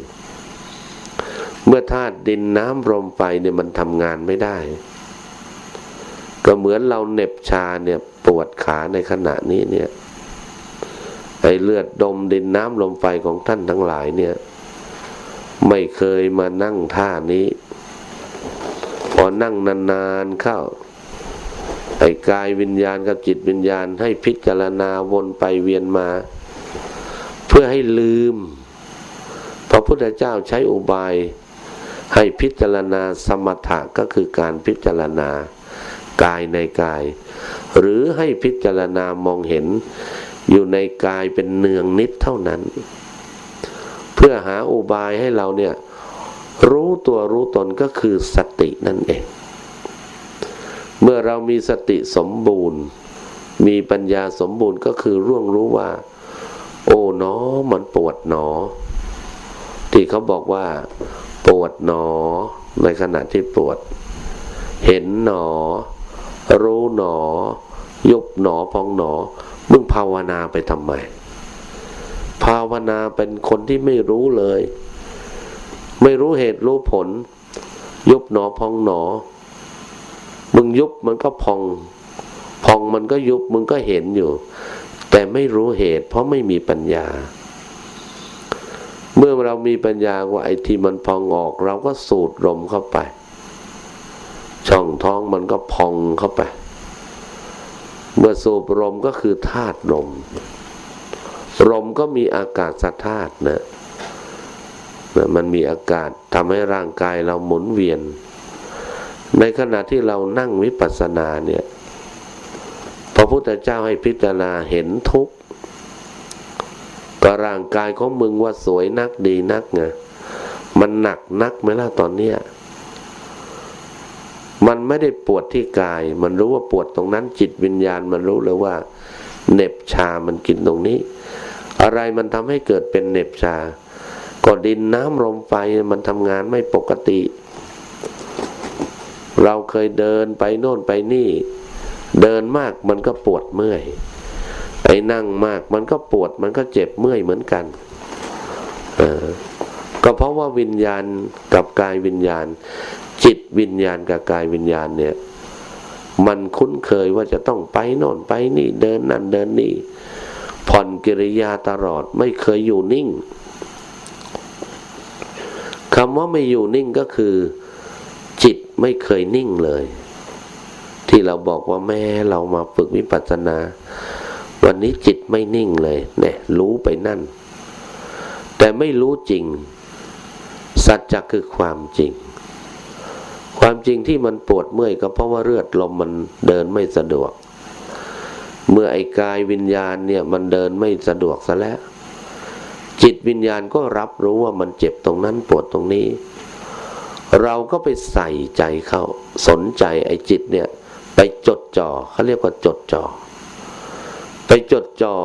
เมื่อธาตุดินน้ำลมไฟเนี่ยมันทำงานไม่ได้ ก็เหมือนเราเน็บชาเนี่ยปวดขาในขณะนี้เนี่ยไอเลือดดมดินน้ำลมไฟของท่านทั้งหลายเนี่ย ไม่เคยมานั่งท่านี้ พอนั่งนานๆเข้าไอ้กายวิญญาณกับจิตวิญญาณให้พิจารณาวนไปเวียนมา เพื่อให้ลืม พระพุทธเจ้าใช้อุบาย ให้พิจารณาสมถะก็คือการพิจารณากายในกาย หรือให้พิจารณามองเห็นอยู่ในกายเป็นเนืองนิดเท่านั้น เพื่อหาอุบายให้เราเนี่ยรู้ตัวรู้ตนก็คือสตินั่นเอง เมื่อเรามีสติสมบูรณ์ มีปัญญาสมบูรณ์ก็คือร่วงรู้ว่า โอ้หนอมันปวดหนอ ที่เขาบอกว่า ปวดหนอ ในขณะที่ปวด เห็นหนอ รู้หนอ ยุบหนอพองหนอ มึงภาวนาไปทำไม ภาวนาเป็นคนที่ไม่รู้เลย ไม่รู้เหตุรู้ผล ยุบหนอพองหนอ มึงยุบมันก็พอง พองมันก็ยุบมึงก็เห็นอยู่ แต่ไม่รู้เหตุ เพราะไม่มีปัญญา เมื่อเรามีปัญญาว่าไอ้ที่มันพองออก เราก็สูดลมเข้าไป ช่องท้องมันก็พองเข้าไป เมื่อสูบลมก็คือธาตุลมลมก็มีอากาศธาตุนะมันมีอากาศทำให้ร่างกายเราหมุนเวียน ในขณะที่เรานั่งวิปัสสนาเนี่ยพระพุทธเจ้าให้พิจารณาเห็นทุกข์ ร่างกายของมึงว่าสวยนักดีนักไงมันหนักนักไหมล่ะตอนเนี้ยมันไม่ได้ปวดที่กาย มันรู้ว่าปวดตรงนั้น จิตวิญญาณ มันรู้เลยว่าเหน็บชามันกินตรงนี้ อะไรมันทำให้เกิดเป็นเหน็บชา ก็ดินน้ำลมไฟมันทำงานไม่ปกติ เราเคยเดินไปโน่นไปนี่ เดินมากมันก็ปวดเมื่อย นั่งมาก มันก็ปวดมันก็เจ็บเมื่อยเหมือนกันเออก็เพราะว่าวิญญาณกับกายวิญญาณ จิตวิญญาณกับกายวิญญาณเนี่ย มันคุ้นเคยว่าจะต้องไปโน่นไปนี่เดินนั่นเดินนี่ ผ่อนกิริยาตลอดไม่เคยอยู่นิ่งคำว่าไม่อยู่นิ่งก็คือ จิตไม่เคยนิ่งเลย ที่เราบอกว่าแม่เรามาฝึกวิปัสสนา วันนี้จิตไม่นิ่งเลยเนี่ยรู้ไปนั่น แต่ไม่รู้จริง สัจจะคือความจริง ความจริงที่มันปวดเมื่อยก็เพราะว่าเลือดลมมันเดินไม่สะดวก เมื่อไอ้กายวิญญาณเนี่ยมันเดินไม่สะดวกซะแล้ว จิตวิญญาณก็รับรู้ว่ามันเจ็บตรงนั้นปวดตรงนี้ เราก็ไปใส่ใจเขาสนใจไอ้จิตเนี่ย ไปจดจ่อเขาเรียกว่าจดจ่อ ไปจดจ่อ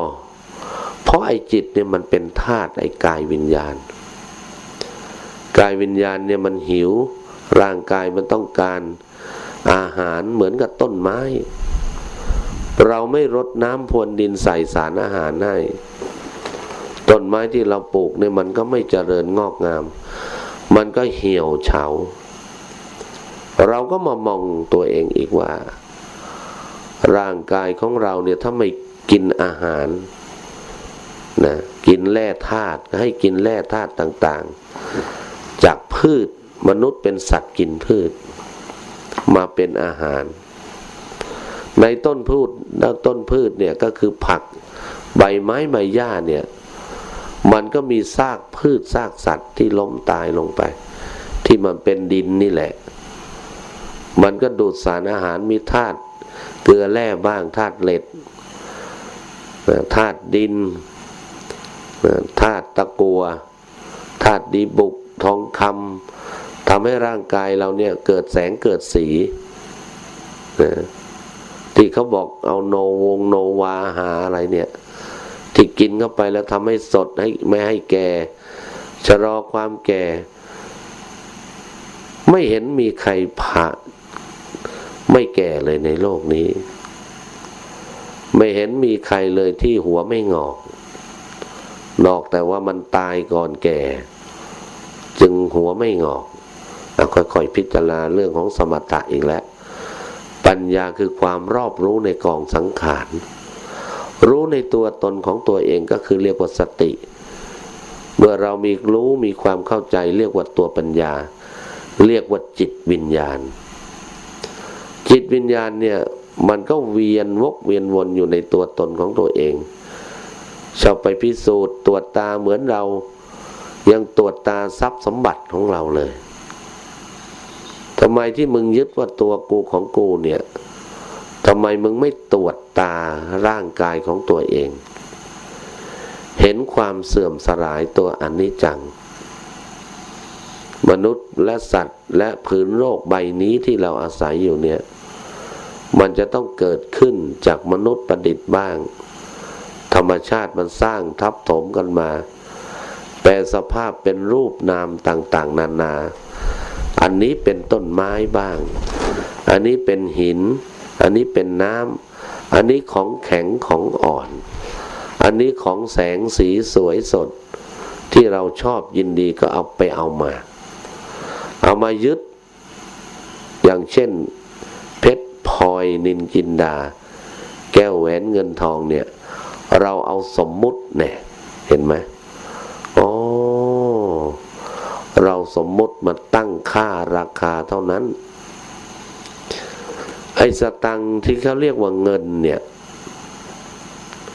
เพราะไอ้จิตเนี่ยมันเป็นธาตุไอ้กายวิญญาณ กายวิญญาณเนี่ยมันหิว ร่างกายมันต้องการอาหารเหมือนกับต้นไม้ เราไม่รดน้ำพรวนดินใส่สารอาหารให้ต้นไม้ที่เราปลูกเนี่ยมันก็ไม่เจริญงอกงาม มันก็เหี่ยวเฉา เราก็มามองตัวเองอีกว่า ร่างกายของเราเนี่ยถ้าไม่ กินอาหารนะกินแร่ธาตุให้กินแร่ธาตุต่าง ๆ จากพืชมนุษย์เป็นสัตว์กินพืช มาเป็นอาหาร ในต้นพืชต้นพืชเนี่ยก็คือผักใบไม้ใบหญ้าเนี่ย มันก็มีซากพืชซากสัตว์ที่ล้มตายลงไป ที่มันเป็นดินนี่แหละ มันก็ดูดสารอาหารมีธาตุเกลือแร่บ้างธาตุเหล็ก ธาตุดินธาตุตะกัวธาตุดีบุกทองคำทำให้ร่างกายเราเนี่ยเกิดแสงเกิดสีที่เขาบอกเอาโนวงโนวาหาอะไรเนี่ยที่กินเข้าไปแล้วทำให้สดให้ไม่ให้แก่ชะลอความแก่ ไม่เห็นมีใครผ่าไม่แก่เลยในโลกนี้ ไม่เห็นมีใครเลยที่หัวไม่งอก นอกแต่ว่ามันตายก่อนแก่ จึงหัวไม่งอกค่อยๆพิจารณาเรื่องของสมถะอีกแล้ว ปัญญาคือความรอบรู้ในกองสังขาร รู้ในตัวตนของตัวเองก็คือเรียกว่าสติ เมื่อเรามีรู้มีความเข้าใจเรียกว่าตัวปัญญา เรียกว่าจิตวิญญาณ จิตวิญญาณเนี่ย มันก็เวียนวกเวียนวนอยู่ในตัวตนของตัวเองชอบไปพิสูจน์ตรวจตาเหมือนเรา ยังตรวจตาทรัพย์สมบัติของเราเลยทำไมที่มึงยึดว่าตัวกูของกูเนี่ยทำไมมึงไม่ตรวจตาร่างกายของตัวเอง เห็นความเสื่อมสลายตัวอนิจจัง มนุษย์และสัตว์และพื้นโลกใบนี้ที่เราอาศัยอยู่เนี่ย มันจะต้องเกิดขึ้นจากมนุษย์ประดิษฐ์บ้าง ธรรมชาติมันสร้างทับถมกันมา แปลสภาพเป็นรูปนามต่างๆ นานา อันนี้เป็นต้นไม้บ้าง อันนี้เป็นหิน อันนี้เป็นน้ำ อันนี้ของแข็งของอ่อน อันนี้ของแสงสีสวยสด ที่เราชอบยินดีก็เอาไปเอามา เอามายึด อย่างเช่น ชรพลอยนินจินดา แก้วแหวนเงินทองเนี่ย เราเอาสมมุติเนี่ยเห็นไหมอ๋อเราสมมุติมาตั้งค่าราคาเท่านั้น ไอ้สตังที่เขาเรียกว่าเงินเนี่ย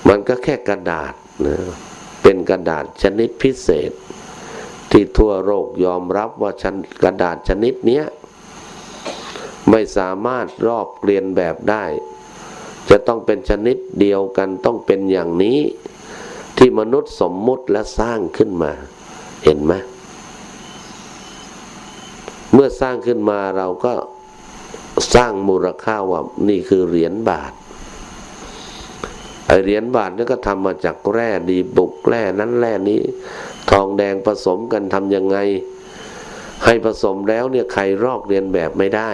มันก็แค่กระดาษนะเป็นกระดาษชนิดพิเศษ ที่ทั่วโลกยอมรับว่าชนกระดาษชนิดเนี้ย ไม่สามารถรอบเรียนแบบได้ จะต้องเป็นชนิดเดียวกันต้องเป็นอย่างนี้ ที่มนุษย์สมมุติและสร้างขึ้นมา เห็นไหมเมื่อสร้างขึ้นมาเราก็สร้างมูลค่าว่านี่คือเหรียญบาทไอเหรียญบาทนี่ก็ทำมาจากแร่ดีบุกแร่นั้นแร่นี้ ทองแดงผสมกันทำยังไง ให้ผสมแล้วเนี่ยใครรอกเรียนแบบไม่ได้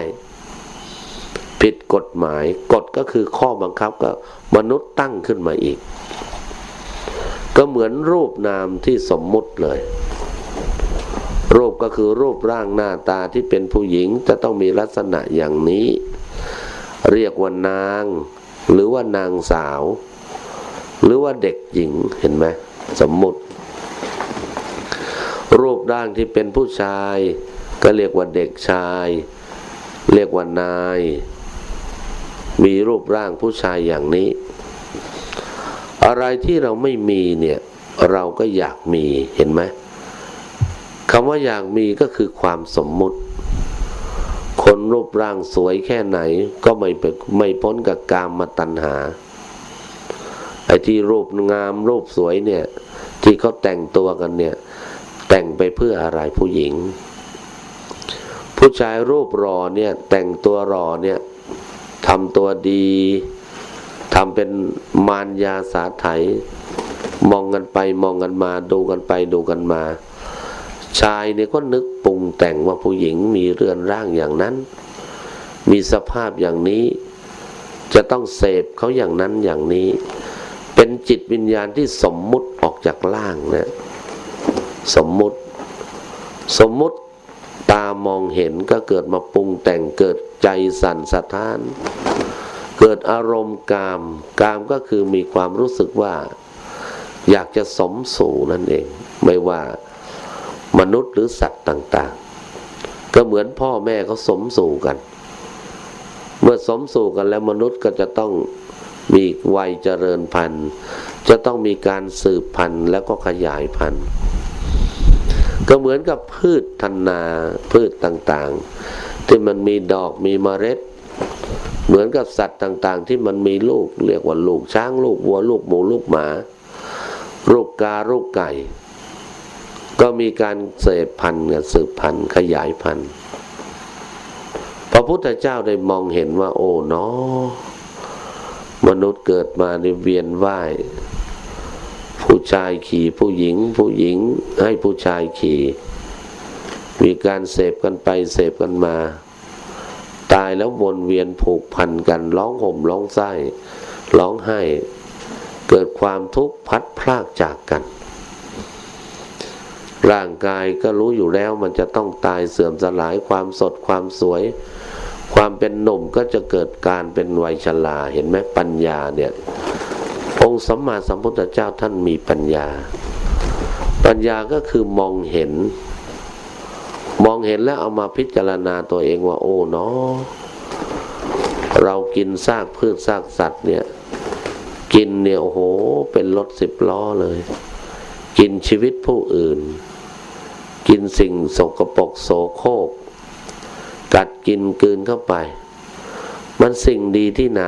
ผิดกฎหมายกฎก็คือข้อบังคับก็มนุษย์ตั้งขึ้นมาอีก ก็เหมือนรูปนามที่สมมุติเลย รูปก็คือรูปร่างหน้าตาที่เป็นผู้หญิงจะต้องมีลักษณะอย่างนี้ เรียกว่านาง หรือว่านางสาว หรือว่าเด็กหญิงเห็นไหมสมมุติ รูปร่างที่เป็นผู้ชาย ก็เรียกว่าเด็กชาย เรียกว่านาย มีรูปร่างผู้ชายอย่างนี้ อะไรที่เราไม่มีเนี่ย เราก็อยากมีเห็นไหมคำว่าอยากมีก็คือความสมมุติ คนรูปร่างสวยแค่ไหน ก็ไม่ไม่พ้นกับกามมาตัณหาไอ้ที่รูปงามรูปสวยเนี่ย ที่เขาแต่งตัวกันเนี่ย แต่งไปเพื่ออะไรผู้หญิง ผู้ชายรูปรอเนี่ย แต่งตัวรอเนี่ย ทำตัวดีทำเป็นมารยาสาไถมองกันไปมองกันมา ดูกันไปดูกันมา ชายเนี่ยก็นึกปรุงแต่งว่าผู้หญิงมีเรือนร่างอย่างนั้น มีสภาพอย่างนี้ จะต้องเสพเขาอย่างนั้นอย่างนี้ เป็นจิตวิญญาณที่สมมุติออกจากร่างนะสมมุติ สมมุติ ตามองเห็นก็เกิดมาปรุงแต่งเกิดใจสั่นสะท้าน เกิดอารมณ์กาม กามก็คือมีความรู้สึกว่า อยากจะสมสู่นั่นเอง ไม่ว่ามนุษย์หรือสัตว์ต่าง ๆ ก็เหมือนพ่อแม่เขาสมสู่กัน เมื่อสมสู่กันแล้วมนุษย์ก็จะต้องมีวัยเจริญพันธุ์ จะต้องมีการสืบพันธุ์แล้วก็ขยายพันธุ์ ก็เหมือนกับพืชธนนาพืชต่างๆ ที่มันมีดอกมีเมล็ด เหมือนกับสัตว์ต่างๆ ที่มันมีลูกเรียกว่าลูกช้างลูกวัวลูกหมูลูกหมา ลูกกาลูกไก่ ก็มีการเสพพันธุ์กับสืบพันธุ์ขยายพันธุ์พระพุทธเจ้าได้มองเห็นว่า โอ้เนาะมนุษย์เกิดมาในเวียนว่าย ผู้ชายขี่ผู้หญิง ผู้หญิงให้ผู้ชายขี่ มีการเสพกันไปเสพกันมา ตายแล้ววนเวียนผูกพันกันร้องห่มร้องไส้ร้องไห้ เกิดความทุกข์พัดพลากจากกัน ร่างกายก็รู้อยู่แล้วมันจะต้องตายเสื่อมสลายความสดความสวย ความเป็นหนุ่มก็จะเกิดการเป็นวัยชราเห็นไหมปัญญาเนี่ย องค์สัมมาสัมพุทธเจ้าท่านมีปัญญา ปัญญาก็คือมองเห็น มองเห็นแล้วเอามาพิจารณาตัวเองว่า โอ้เนาะเรากินซากพืชซากสัตว์เนี่ย กินเนี่ยโอ้โห เป็นรถสิบล้อเลย กินชีวิตผู้อื่น กินสิ่งสกปรกโสโครกกัดกินกืนเข้าไป มันสิ่งดีที่ไหน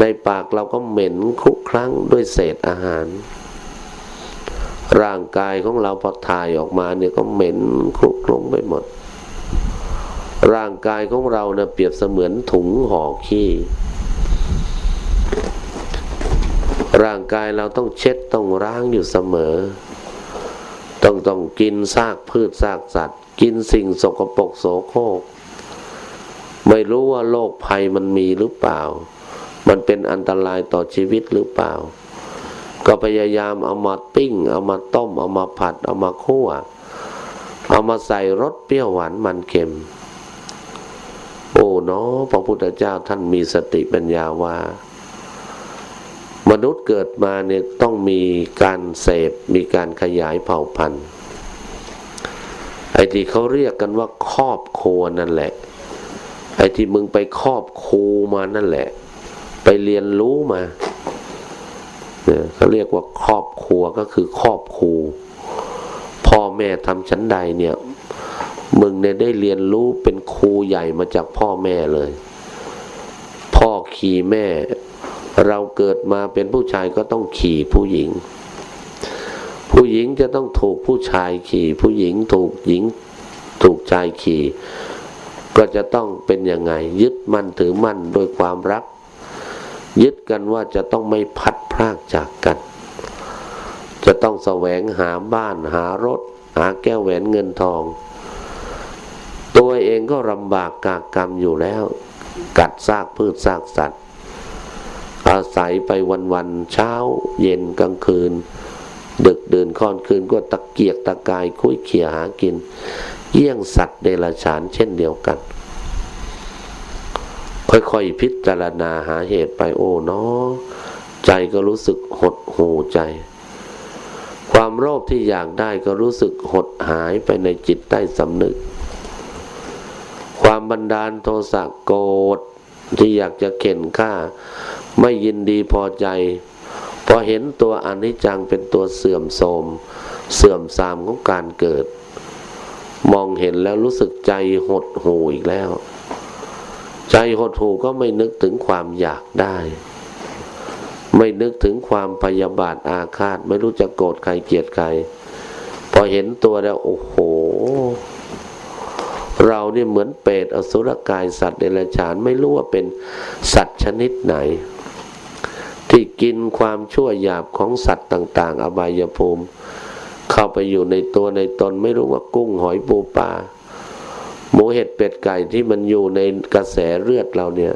ในปากเราก็เหม็นคุกครั้งด้วยเศษอาหาร ร่างกายของเราพอถ่ายออกมาเนี่ยก็เหม็นคลุกคลุ้งไปหมด ร่างกายของเราเนี่ยเปรียบเสมือนถุงห่อขี้ร่างกายเราต้องเช็ดต้องล้างอยู่เสมอ ต้องต้องกินซากพืชซากสัตว์ กินสิ่งสกปรกโสโครกไม่รู้ว่าโรคภัยมันมีหรือเปล่า มันเป็นอันตรายต่อชีวิตหรือเปล่า ก็พยายามเอามาปิ้ง เอามาต้ม เอามาผัด เอามาคั่ว เอามาใส่รสเปรี้ยวหวานมันเค็ม โอ้เนาะพระพุทธเจ้าท่านมีสติปัญญาว่า มนุษย์เกิดมาเนี่ยต้องมีการเสพมีการขยายเผ่าพันธุ์ไอ้ที่เขาเรียกกันว่าครอบครัวนั่นแหละ ไอ้ที่มึงไปครอบครูมานั่นแหละ ไปเรียนรู้มาเนี่ยเขาเรียกว่าครอบครัวก็คือครอบครูพ่อแม่ทำชั้นใดเนี่ย มึงเนี่ยได้เรียนรู้เป็นครูใหญ่มาจากพ่อแม่เลย พ่อขี่แม่ เราเกิดมาเป็นผู้ชายก็ต้องขี่ผู้หญิง ผู้หญิงจะต้องถูกผู้ชายขี่ ผู้หญิงถูกหญิงถูกชายขี่ ก็จะต้องเป็นยังไง ยึดมั่นถือมั่นโดยความรัก ยึดกันว่าจะต้องไม่พัดพรากจากกัน จะต้องแสวงหาบ้านหารถ หาแก้วแหวนเงินทอง ตัวเองก็ลำบากกากกรรมอยู่แล้ว กัดซากพืชซากสัตว์ อาศัยไปวันๆเช้า เย็นกลางคืน ดึกเดินค่อนคืนก็ตะเกียกตะกาย คุยเขี่ยหากิน เยี่ยงสัตว์เดรัจฉานเช่นเดียวกัน ค่อยๆพิจารณาหาเหตุไปโอ้เนาะใจก็รู้สึกหดหูใจ ความโลภที่อยากได้ก็รู้สึกหดหายไปในจิตใต้สำนึก ความบันดาลโทสะโกรธที่อยากจะเข็นฆ่า ไม่ยินดีพอใจ พอเห็นตัวอนิจจังเป็นตัวเสื่อมโทรมเสื่อมทรามของการเกิด มองเห็นแล้วรู้สึกใจหดหูอีกแล้ว ใจหดหูก็ไม่นึกถึงความอยากได้ ไม่นึกถึงความพยาบาทอาฆาต ไม่รู้จะโกรธใครเกลียดใคร พอเห็นตัวแล้วโอ้โห เราเนี่ยเหมือนเปรตอสุรกายสัตว์เดรัจฉานไม่รู้ว่าเป็นสัตว์ชนิดไหน ที่กินความชั่วหยาบของสัตว์ต่าง ๆ อบายภูมิ เข้าไปอยู่ในตัวในตนไม่รู้ว่ากุ้งหอยปูปลา หมูเห็ดเป็ดไก่ที่มันอยู่ในกระแสเลือดเราเนี่ย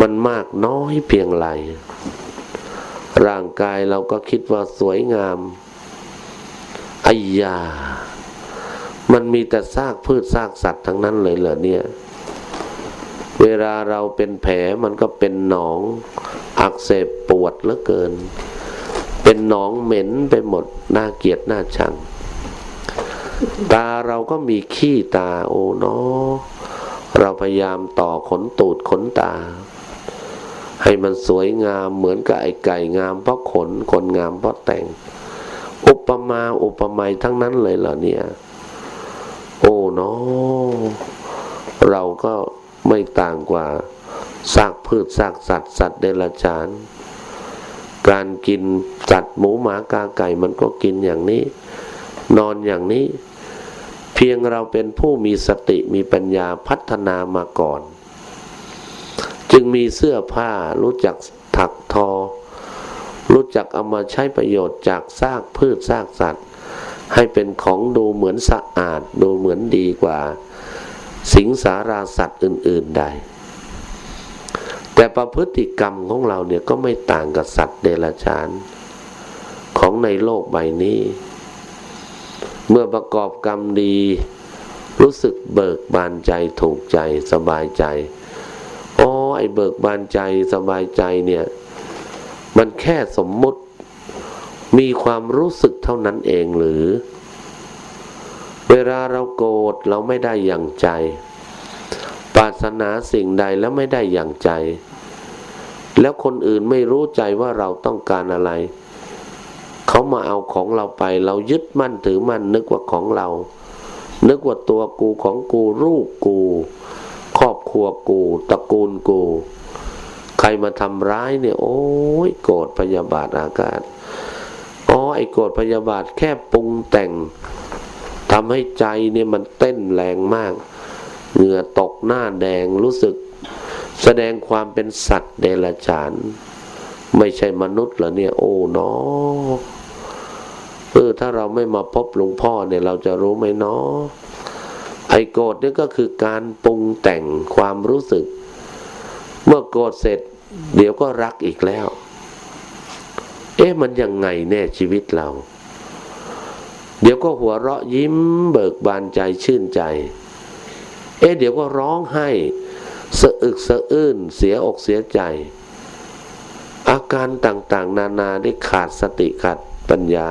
มันมากน้อยเพียงไร ร่างกายเราก็คิดว่าสวยงามไอ้ยา มันมีแต่ซากพืชซากสัตว์ทั้งนั้นเลยเหรอเนี่ย เวลาเราเป็นแผลมันก็เป็นหนอง อักเสบปวดเหลือเกิน เป็นหนองเหม็นไปหมดน่าเกลียดน่าชัง ตาเราก็มีขี้ตาโอ้เนาะเราพยายามต่อขนตูดขนตา ให้มันสวยงามเหมือนกับไอ้ไก่งามเพราะขนคนงามเพราะแต่ง อุปมาอุปไมยทั้งนั้นเลยเหรอเนี่ย โอ้เนาะเราก็ไม่ต่างกว่าซากพืชซากสัตว์สัตว์เดรัจฉาน การกินสัตว์หมูหมากาไก่มันก็กินอย่างนี้ นอนอย่างนี้ เพียงเราเป็นผู้มีสติมีปัญญาพัฒนามาก่อน จึงมีเสื้อผ้ารู้จักถักทอ รู้จักเอามาใช้ประโยชน์จากซากพืชซากสัตว์ ให้เป็นของดูเหมือนสะอาด ดูเหมือนดีกว่า สิงสาราสัตว์อื่น ๆใดแต่ประพฤติกรรมของเราเนี่ยก็ไม่ต่างกับสัตว์เดรัจฉานของในโลกใบนี้ เมื่อประกอบกรรมดี รู้สึกเบิกบานใจถูกใจสบายใจอ๋อไอ้เบิกบานใจสบายใจเนี่ย มันแค่สมมุติ มีความรู้สึกเท่านั้นเองหรือ เวลาเราโกรธเราไม่ได้อย่างใจปรารถนาสิ่งใดแล้วไม่ได้อย่างใจ แล้วคนอื่นไม่รู้ใจว่าเราต้องการอะไร มาเอาของเราไป เรายึดมั่นถือมั่นนึกว่าของเรา นึกว่าตัวกูของกูรูปกู ครอบครัวกูตระกูลกู ใครมาทำร้ายเนี่ย โอ้ยโกรธพยาบาทอากาศอ๋อไอ้โกรธพยาบาทแค่ปรุงแต่งทำให้ใจเนี่ยมันเต้นแรงมาก เหงื่อตกหน้าแดงรู้สึก แสดงความเป็นสัตว์เดรัจฉาน ไม่ใช่มนุษย์เหรอเนี่ย โอ้เนาะ เออถ้าเราไม่มาพบหลวงพ่อเนี่ยเราจะรู้ไหมเนาะไอโกรธนี่ก็คือการปรุงแต่งความรู้สึก เมื่อโกรธเสร็จ เดี๋ยวก็รักอีกแล้ว เอ๊ะมันยังไงแน่ชีวิตเรา เดี๋ยวก็หัวเราะยิ้มเบิกบานใจชื่นใจ เอ๊ะเดี๋ยวก็ร้องไห้สะอึกสะอื้นเสียอกเสียใจ อาการต่างๆ นานาได้ขาดสติขาดปัญญา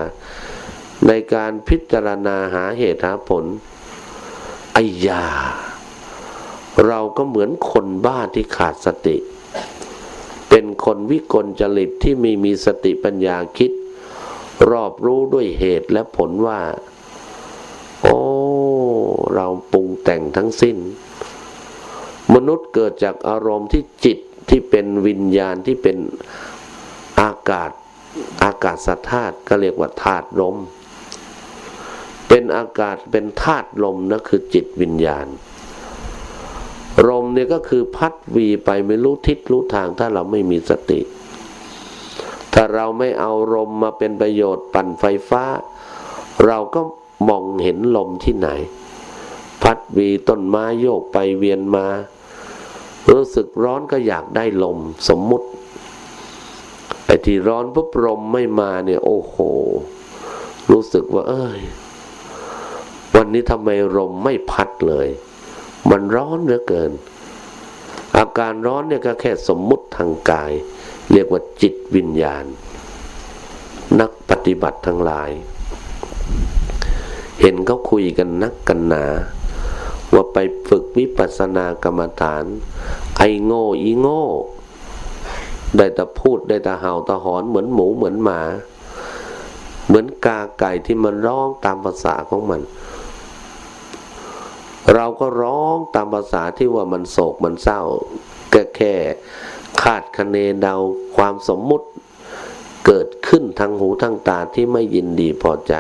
ในการพิจารณาหาเหตุหาผลไอยา เราก็เหมือนคนบ้าที่ขาดสติ เป็นคนวิกลจริตที่ไม่มีสติปัญญาคิด รอบรู้ด้วยเหตุและผลว่า โอ้ เราปรุงแต่งทั้งสิ้น มนุษย์เกิดจากอารมณ์ที่จิตที่เป็นวิญญาณที่เป็นอากาศอากาศธาตุก็เรียกว่าธาตุลม เป็นอากาศเป็นธาตุลมนะคือจิตวิญญาณ ลมเนี่ยก็คือพัดวีไปไม่รู้ทิศรู้ทางถ้าเราไม่มีสติ ถ้าเราไม่เอาลมมาเป็นประโยชน์ปั่นไฟฟ้า เราก็มองเห็นลมที่ไหน พัดวีต้นไม้โยกไปเวียนมา รู้สึกร้อนก็อยากได้ลมสมมุติไอ้ที่ร้อนปุ๊บลมไม่มาเนี่ย โอ้โห รู้สึกว่า เอ้ย วันนี้ทำไมลมไม่พัดเลย มันร้อนเหลือเกิน อาการร้อนเนี่ยก็แค่สมมุติทางกาย เรียกว่าจิตวิญญาณ นักปฏิบัติทั้งหลาย เห็นเขาคุยกันนักกันหนาว่าไปฝึกวิปัสสนากรรมฐาน ไอโง่อีโง่ ได้แต่พูดได้แต่เห่าแต่หอนเหมือนหมูเหมือนหมา เหมือนกาไก่ที่มันร้องตามภาษาของมัน เราก็ร้องตามภาษาที่ว่ามันโศกมันเศร้าแค่แค่คาดคะเนเดาความสมมุติเกิดขึ้นทางหูทางตาที่ไม่ยินดีพอใจ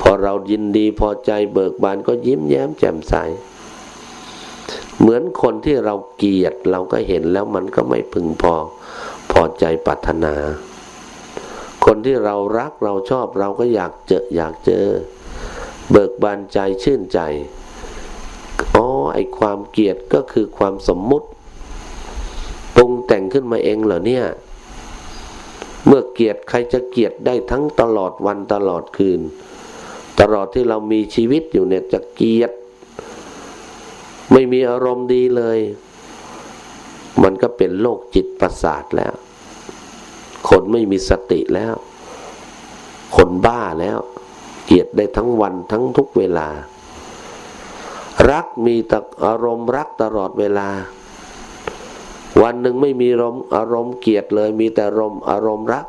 พอเรายินดีพอใจเบิกบานก็ยิ้มแย้มแจ่มใส เหมือนคนที่เราเกลียดเราก็เห็นแล้วมันก็ไม่พึงพอพอใจปรารถนา คนที่เรารักเราชอบเราก็อยากเจออยากเจอ เบิกบานใจชื่นใจ อ๋อ ไอความเกียดก็คือความสมมุติ ปรุงแต่งขึ้นมาเองเหรอเนี่ย เมื่อเกียดใครจะเกียดได้ทั้งตลอดวันตลอดคืน ตลอดที่เรามีชีวิตอยู่เนี่ยจะเกียด ไม่มีอารมณ์ดีเลย มันก็เป็นโรคจิตประสาทแล้ว คนไม่มีสติแล้ว คนบ้าแล้ว เกียดได้ทั้งวันทั้งทุกเวลา รักมีแต่อารมณ์รักตลอดเวลา วันหนึ่งไม่มีรมอารมณ์เกียดเลย มีแต่อารมณ์อารมณ์รัก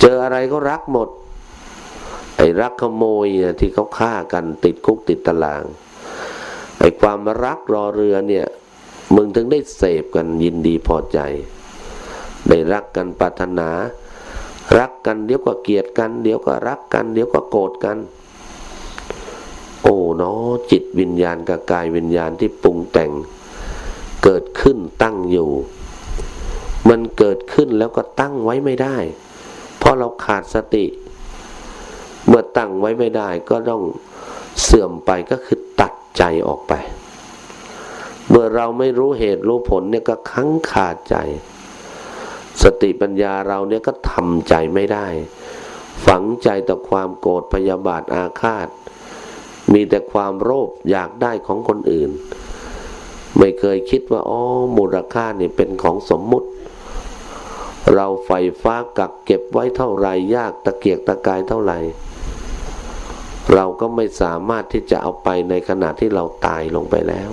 เจออะไรก็รักหมด ไอ้รักขโมยที่เขาฆ่ากันติดคุกติดตาราง ไอ้ความรักรอเรือเนี่ยมึงถึงได้เสพกันยินดีพอใจ ได้รักกันปรารถนา รักกันเดี๋ยวก็เกลียดกัน เดี๋ยวก็รักกัน เดี๋ยวก็โกรธกัน โอ้เนาะจิตวิญญาณกับกายวิญญาณที่ปรุงแต่ง เกิดขึ้นตั้งอยู่ มันเกิดขึ้นแล้วก็ตั้งไว้ไม่ได้ เพราะเราขาดสติ เมื่อตั้งไว้ไม่ได้ก็ต้องเสื่อมไปก็คือตัดใจออกไป เมื่อเราไม่รู้เหตุรู้ผลเนี่ยก็คั้งขาดใจ สติปัญญาเราเนี่ยก็ทำใจไม่ได้ ฝังใจต่อความโกรธพยาบาทอาฆาต มีแต่ความโลภอยากได้ของคนอื่น ไม่เคยคิดว่าอ๋อมูลค่านี่เป็นของสมมุติ เราไฟฟ้ากักเก็บไว้เท่าไรยากตะเกียกตะกายเท่าไหร่ เราก็ไม่สามารถที่จะเอาไปในขณะที่เราตายลงไปแล้ว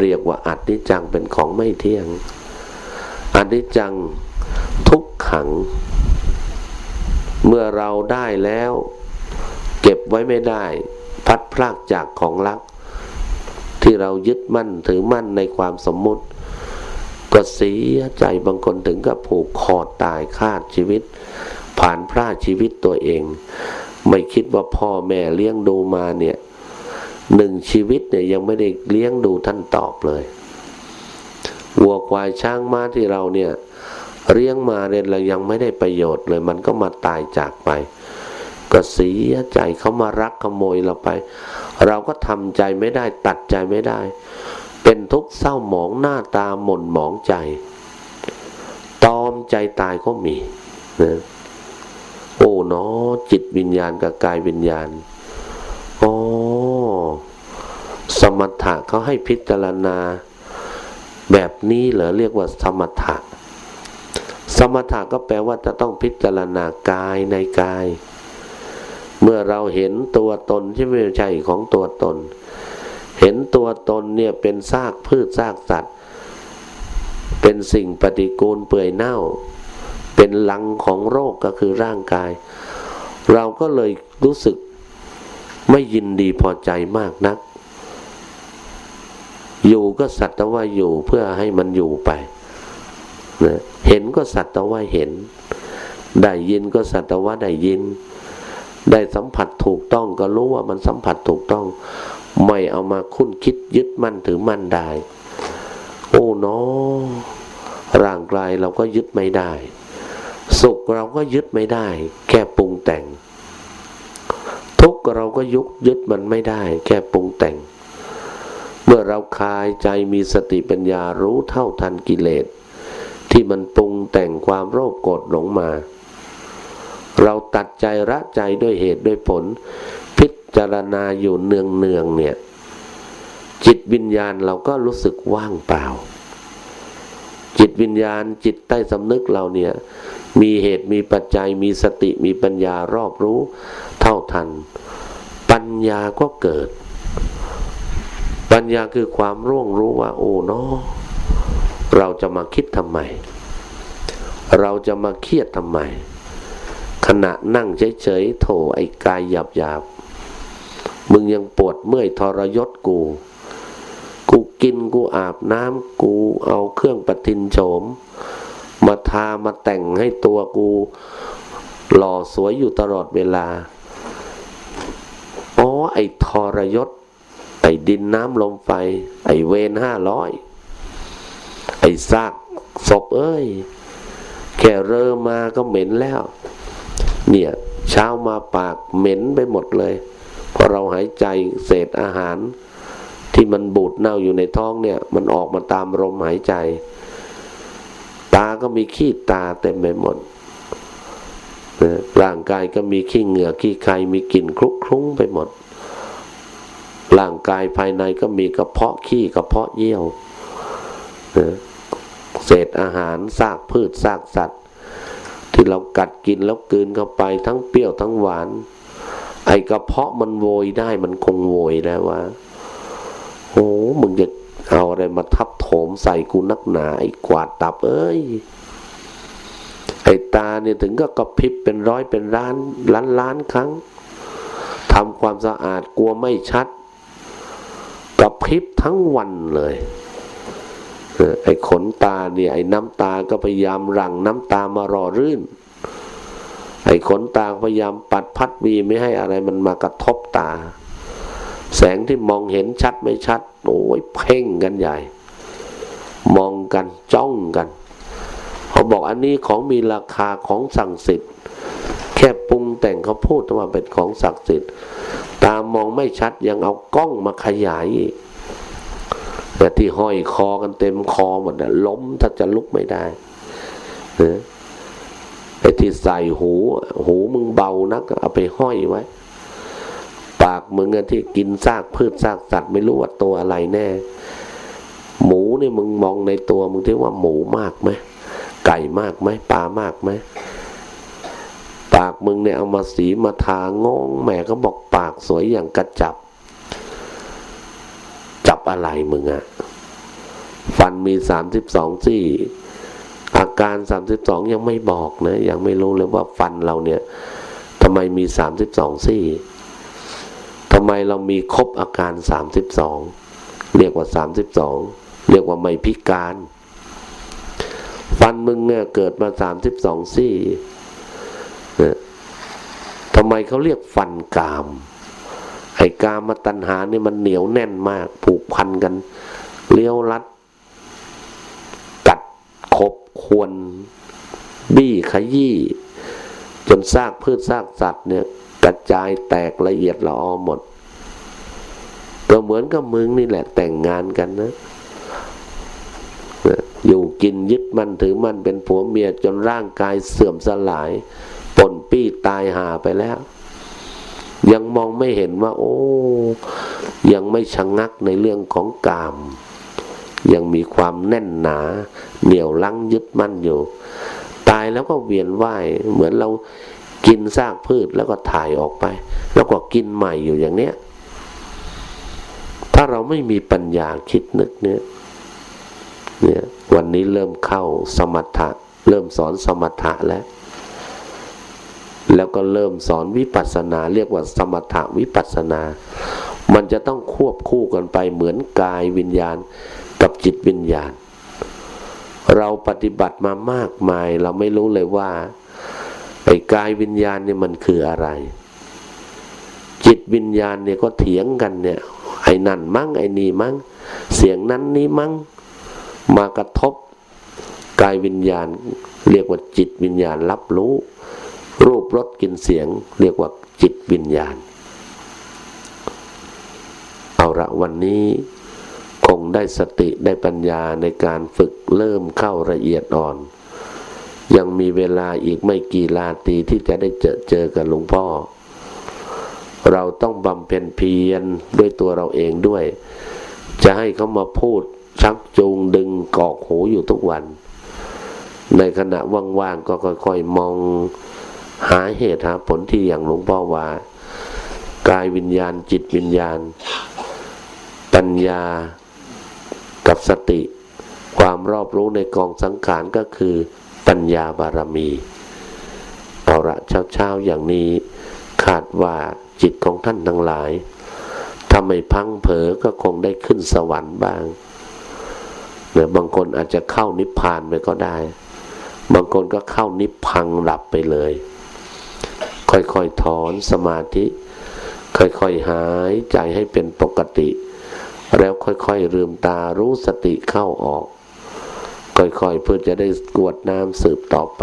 เรียกว่าอัตนิจังเป็นของไม่เที่ยง อัตนิจังทุกขัง เมื่อเราได้แล้ว เก็บไว้ไม่ได้ พัดพลากจากของรัก ที่เรายึดมั่นถือมั่นในความสมมุติ ก็เสียใจบางคนถึงกับผูกคอตายคาดชีวิต ผ่านพลาดชีวิตตัวเอง ไม่คิดว่าพ่อแม่เลี้ยงดูมาเนี่ยหนึ่งชีวิตเนี่ยยังไม่ได้เลี้ยงดูท่านตอบเลย วัวควายช้างม้าที่เราเนี่ยเลี้ยงมาเนี่ยเรายังไม่ได้ประโยชน์เลย มันก็มาตายจากไป ก็เสียใจเขามารักขโมยเราไป เราก็ทำใจไม่ได้ตัดใจไม่ได้ เป็นทุกข์เศร้าหมองหน้าตาหม่นหมองใจ ตอมใจตายก็มีนะโอ้เนาะจิตวิญญาณกับกายวิญญาณอ๋อสมถะเขาให้พิจารณา แบบนี้เหรอเรียกว่าสมถะ สมถะก็แปลว่าจะต้องพิจารณากายในกาย เมื่อเราเห็นตัวตนที่ไม่ใช่ของตัวตน เห็นตัวตนเนี่ยเป็นซากพืชซากสัตว์ เป็นสิ่งปฏิกูลเปื่อยเน่า เป็นลังของโรคก็คือร่างกาย เราก็เลยรู้สึกไม่ยินดีพอใจมากนัก อยู่ก็สัตว์ว่าอยู่เพื่อให้มันอยู่ไปนะเห็นก็สัตว์ว่าเห็น ได้ยินก็สัตว์ว่าได้ยิน ได้สัมผัสถูกต้องก็รู้ว่ามันสัมผัสถูกต้อง ไม่เอามาคุ้นคิดยึดมั่นถือมั่นได้ โอ้เนาะร่างกายเราก็ยึดไม่ได้ สุขเราก็ยึดไม่ได้ แค่ปรุงแต่ง ทุกข์เราก็ยุกยึดมันไม่ได้ แค่ปรุงแต่ง เมื่อเราคลายใจมีสติปัญญารู้เท่าทันกิเลส ที่มันปรุงแต่งความโลภโกรธหลงมา เราตัดใจละใจด้วยเหตุด้วยผล พิจารณาอยู่เนืองเนืองเนี่ย จิตวิญญาณเราก็รู้สึกว่างเปล่า จิตวิญญาณจิตใต้สำนึกเราเนี่ย มีเหตุมีปัจจัยมีสติมีปัญญารอบรู้เท่าทัน ปัญญาก็เกิด ปัญญาคือความร่วงรู้ว่า โอ้เนาะเราจะมาคิดทำไม เราจะมาเครียดทำไม ขณะนั่งเฉยๆโถไอ้กายหยาบๆมึงยังปวดเมื่อยทรยศกู กูกินกูอาบน้ำกูเอาเครื่องปฏินโฉม มาทามาแต่งให้ตัวกู หล่อสวยอยู่ตลอดเวลาอ๋อไอ้ทรยศ ไอ้ดินน้ำลมไฟ ไอ้เวนห้าร้อยไอ้ซากศพเอ้ย แค่เริ่มมาก็เหม็นแล้ว เนี่ยเช้ามาปากเหม็นไปหมดเลยเพราะเราหายใจเศษอาหาร ที่มันบูดเน่าอยู่ในท้องเนี่ย มันออกมาตามลมหายใจ ตาก็มีขี้ตาเต็มไปหมดร่างกายก็มีขี้เหงื่อขี้ไขมีกลิ่นคลุกคลุ้งไปหมด ร่างกายภายในก็มีกระเพาะขี้กระเพาะเยี่ยวเศษอาหารซากพืชซากสัตว์ ที่เรากัดกินแล้วกืนเข้าไปทั้งเปรี้ยวทั้งหวาน ไอกระเพาะมันโวยได้มันคงโวยแล้วว่าโอ้มึงจะเอาอะไรมาทับโถมใส่กูนักหนาไอ้กวาดตับเอ้ยไอ้ตาเนี่ยถึงก็กระพริบเป็นร้อยเป็นล้านล้านล้านครั้งทำความสะอาดกลัวไม่ชัด กระพริบทั้งวันเลยไอ้ขนตาเนี่ยไอ้น้ำตาก็พยายามรังน้ำตามารอรื่น ไอ้ขนตาพยายามปัดพัดวีไม่ให้อะไรมันมากระทบตา แสงที่มองเห็นชัดไม่ชัดโอ้ยเพ่งกันใหญ่ มองกันจ้องกัน เขาบอกอันนี้ของมีราคาของศักดิ์สิทธิ์แค่ปรุง แต่งเขาพูดว่าเป็นของศักดิ์สิทธิ์ ตามองไม่ชัดยังเอากล้องมาขยายอีกแต่ที่ห้อยคอกันเต็มคอหมดนะล้มถ้าจะลุกไม่ได้ไอ้ที่ใส่หู หูมึงเบานักเอาไปห้อยไว้ ปากมึงที่กินซากพืชซากสัตว์ไม่รู้ว่าตัวอะไรแน่ หมูเนี่ยมึงมองในตัวมึงที่ว่าหมูมากไหมไก่มากไหมปลามากไหม ปากมึงเนี่ยเอามาสีมาทางงแม่ก็บอกปากสวยอย่างกระจับ จับอะไรมึงอะฟันมีสามสิบสองซี่อาการสามสิบสองยังไม่บอกนะยังไม่รู้เลยว่าฟันเราเนี่ยทำไมมีสามสิบสองซี่ทำไมเรามีครบอาการสามสิบสองเรียกว่าสามสิบสองเรียกว่าไม่พิการ ฟันมึงเนี่ยเกิดมาสามสิบสองซี่ ทำไมเขาเรียกฟันกาม ไอ้กามาตัณหานี่มันเหนียวแน่นมาก ผูกพันกัน เลี้ยวลัด กัดขบควร บี้ขยี้ จนซากพืชซากสัตว์เนี่ย กระจายแตกละเอียดละออหมด ก็เหมือนกับมึงนี่แหละแต่งงานกันนะอยู่กินยึดมั่นถือมั่นเป็นผัวเมียจนร่างกายเสื่อมสลาย ปี้ตายหาไปแล้ว ยังมองไม่เห็นว่า โอ้ ยังไม่ชะงงักในเรื่องของกาม ยังมีความแน่นหนา เหนียวลังยึดมั่นอยู่ ตายแล้วก็เวียนว่ายเหมือนเรากินซากพืชแล้วก็ถ่ายออกไป แล้วก็กินใหม่อยู่อย่างเนี้ย ถ้าเราไม่มีปัญญาคิดนึกเนี่ยเนี่ยวันนี้เริ่มเข้าสมถะ เริ่มสอนสมถะแล้ว แล้วก็เริ่มสอนวิปัสสนา เรียกว่าสมถะวิปัสสนา มันจะต้องควบคู่กันไปเหมือนกายวิญญาณกับจิตวิญญาณ เราปฏิบัติมามากมาย เราไม่รู้เลยว่าไอ้กายวิญญาณเนี่ยมันคืออะไร จิตวิญญาณเนี่ยก็เถียงกันเนี่ยไอ้นั่นมั้งไอ้นี่มั้งเสียงนั้นนี้มั้งมากระทบกายวิญญาณ เรียกว่าจิตวิญญาณรับรู้ รูปรสกลิ่นเสียง เรียกว่าจิตวิญญาณ เอาละวันนี้คงได้สติได้ปัญญาในการฝึกเริ่มเข้าละเอียดอ่อน ยังมีเวลาอีกไม่กี่ลาตีที่จะได้เจอเจอกับหลวงพ่อ เราต้องบำเพ็ญเพียรด้วยตัวเราเองด้วย จะให้เขามาพูดชักจูงดึงกอกหูอยู่ทุกวัน ในขณะว่างๆก็ค่อยๆมอง หาเหตุหาผลที่อย่างหลวงพ่อว่ากายวิญญาณจิตวิญญาณ ปัญญากับสติ ความรอบรู้ในกองสังขารก็คือปัญญาบารมีเอาละเช้าๆอย่างนี้คาดว่าจิตของท่านทั้งหลายถ้าไม่พังเผลอก็คงได้ขึ้นสวรรค์บ้างเนี่ยบางคนอาจจะเข้านิพพานไปก็ได้ บางคนก็เข้านิพพังหลับไปเลย ค่อยๆถอนสมาธิ ค่อยๆหายใจให้เป็นปกติ แล้วค่อยๆลืมตารู้สติเข้าออก ค่อยๆเพื่อจะได้กวดน้ำสืบต่อไป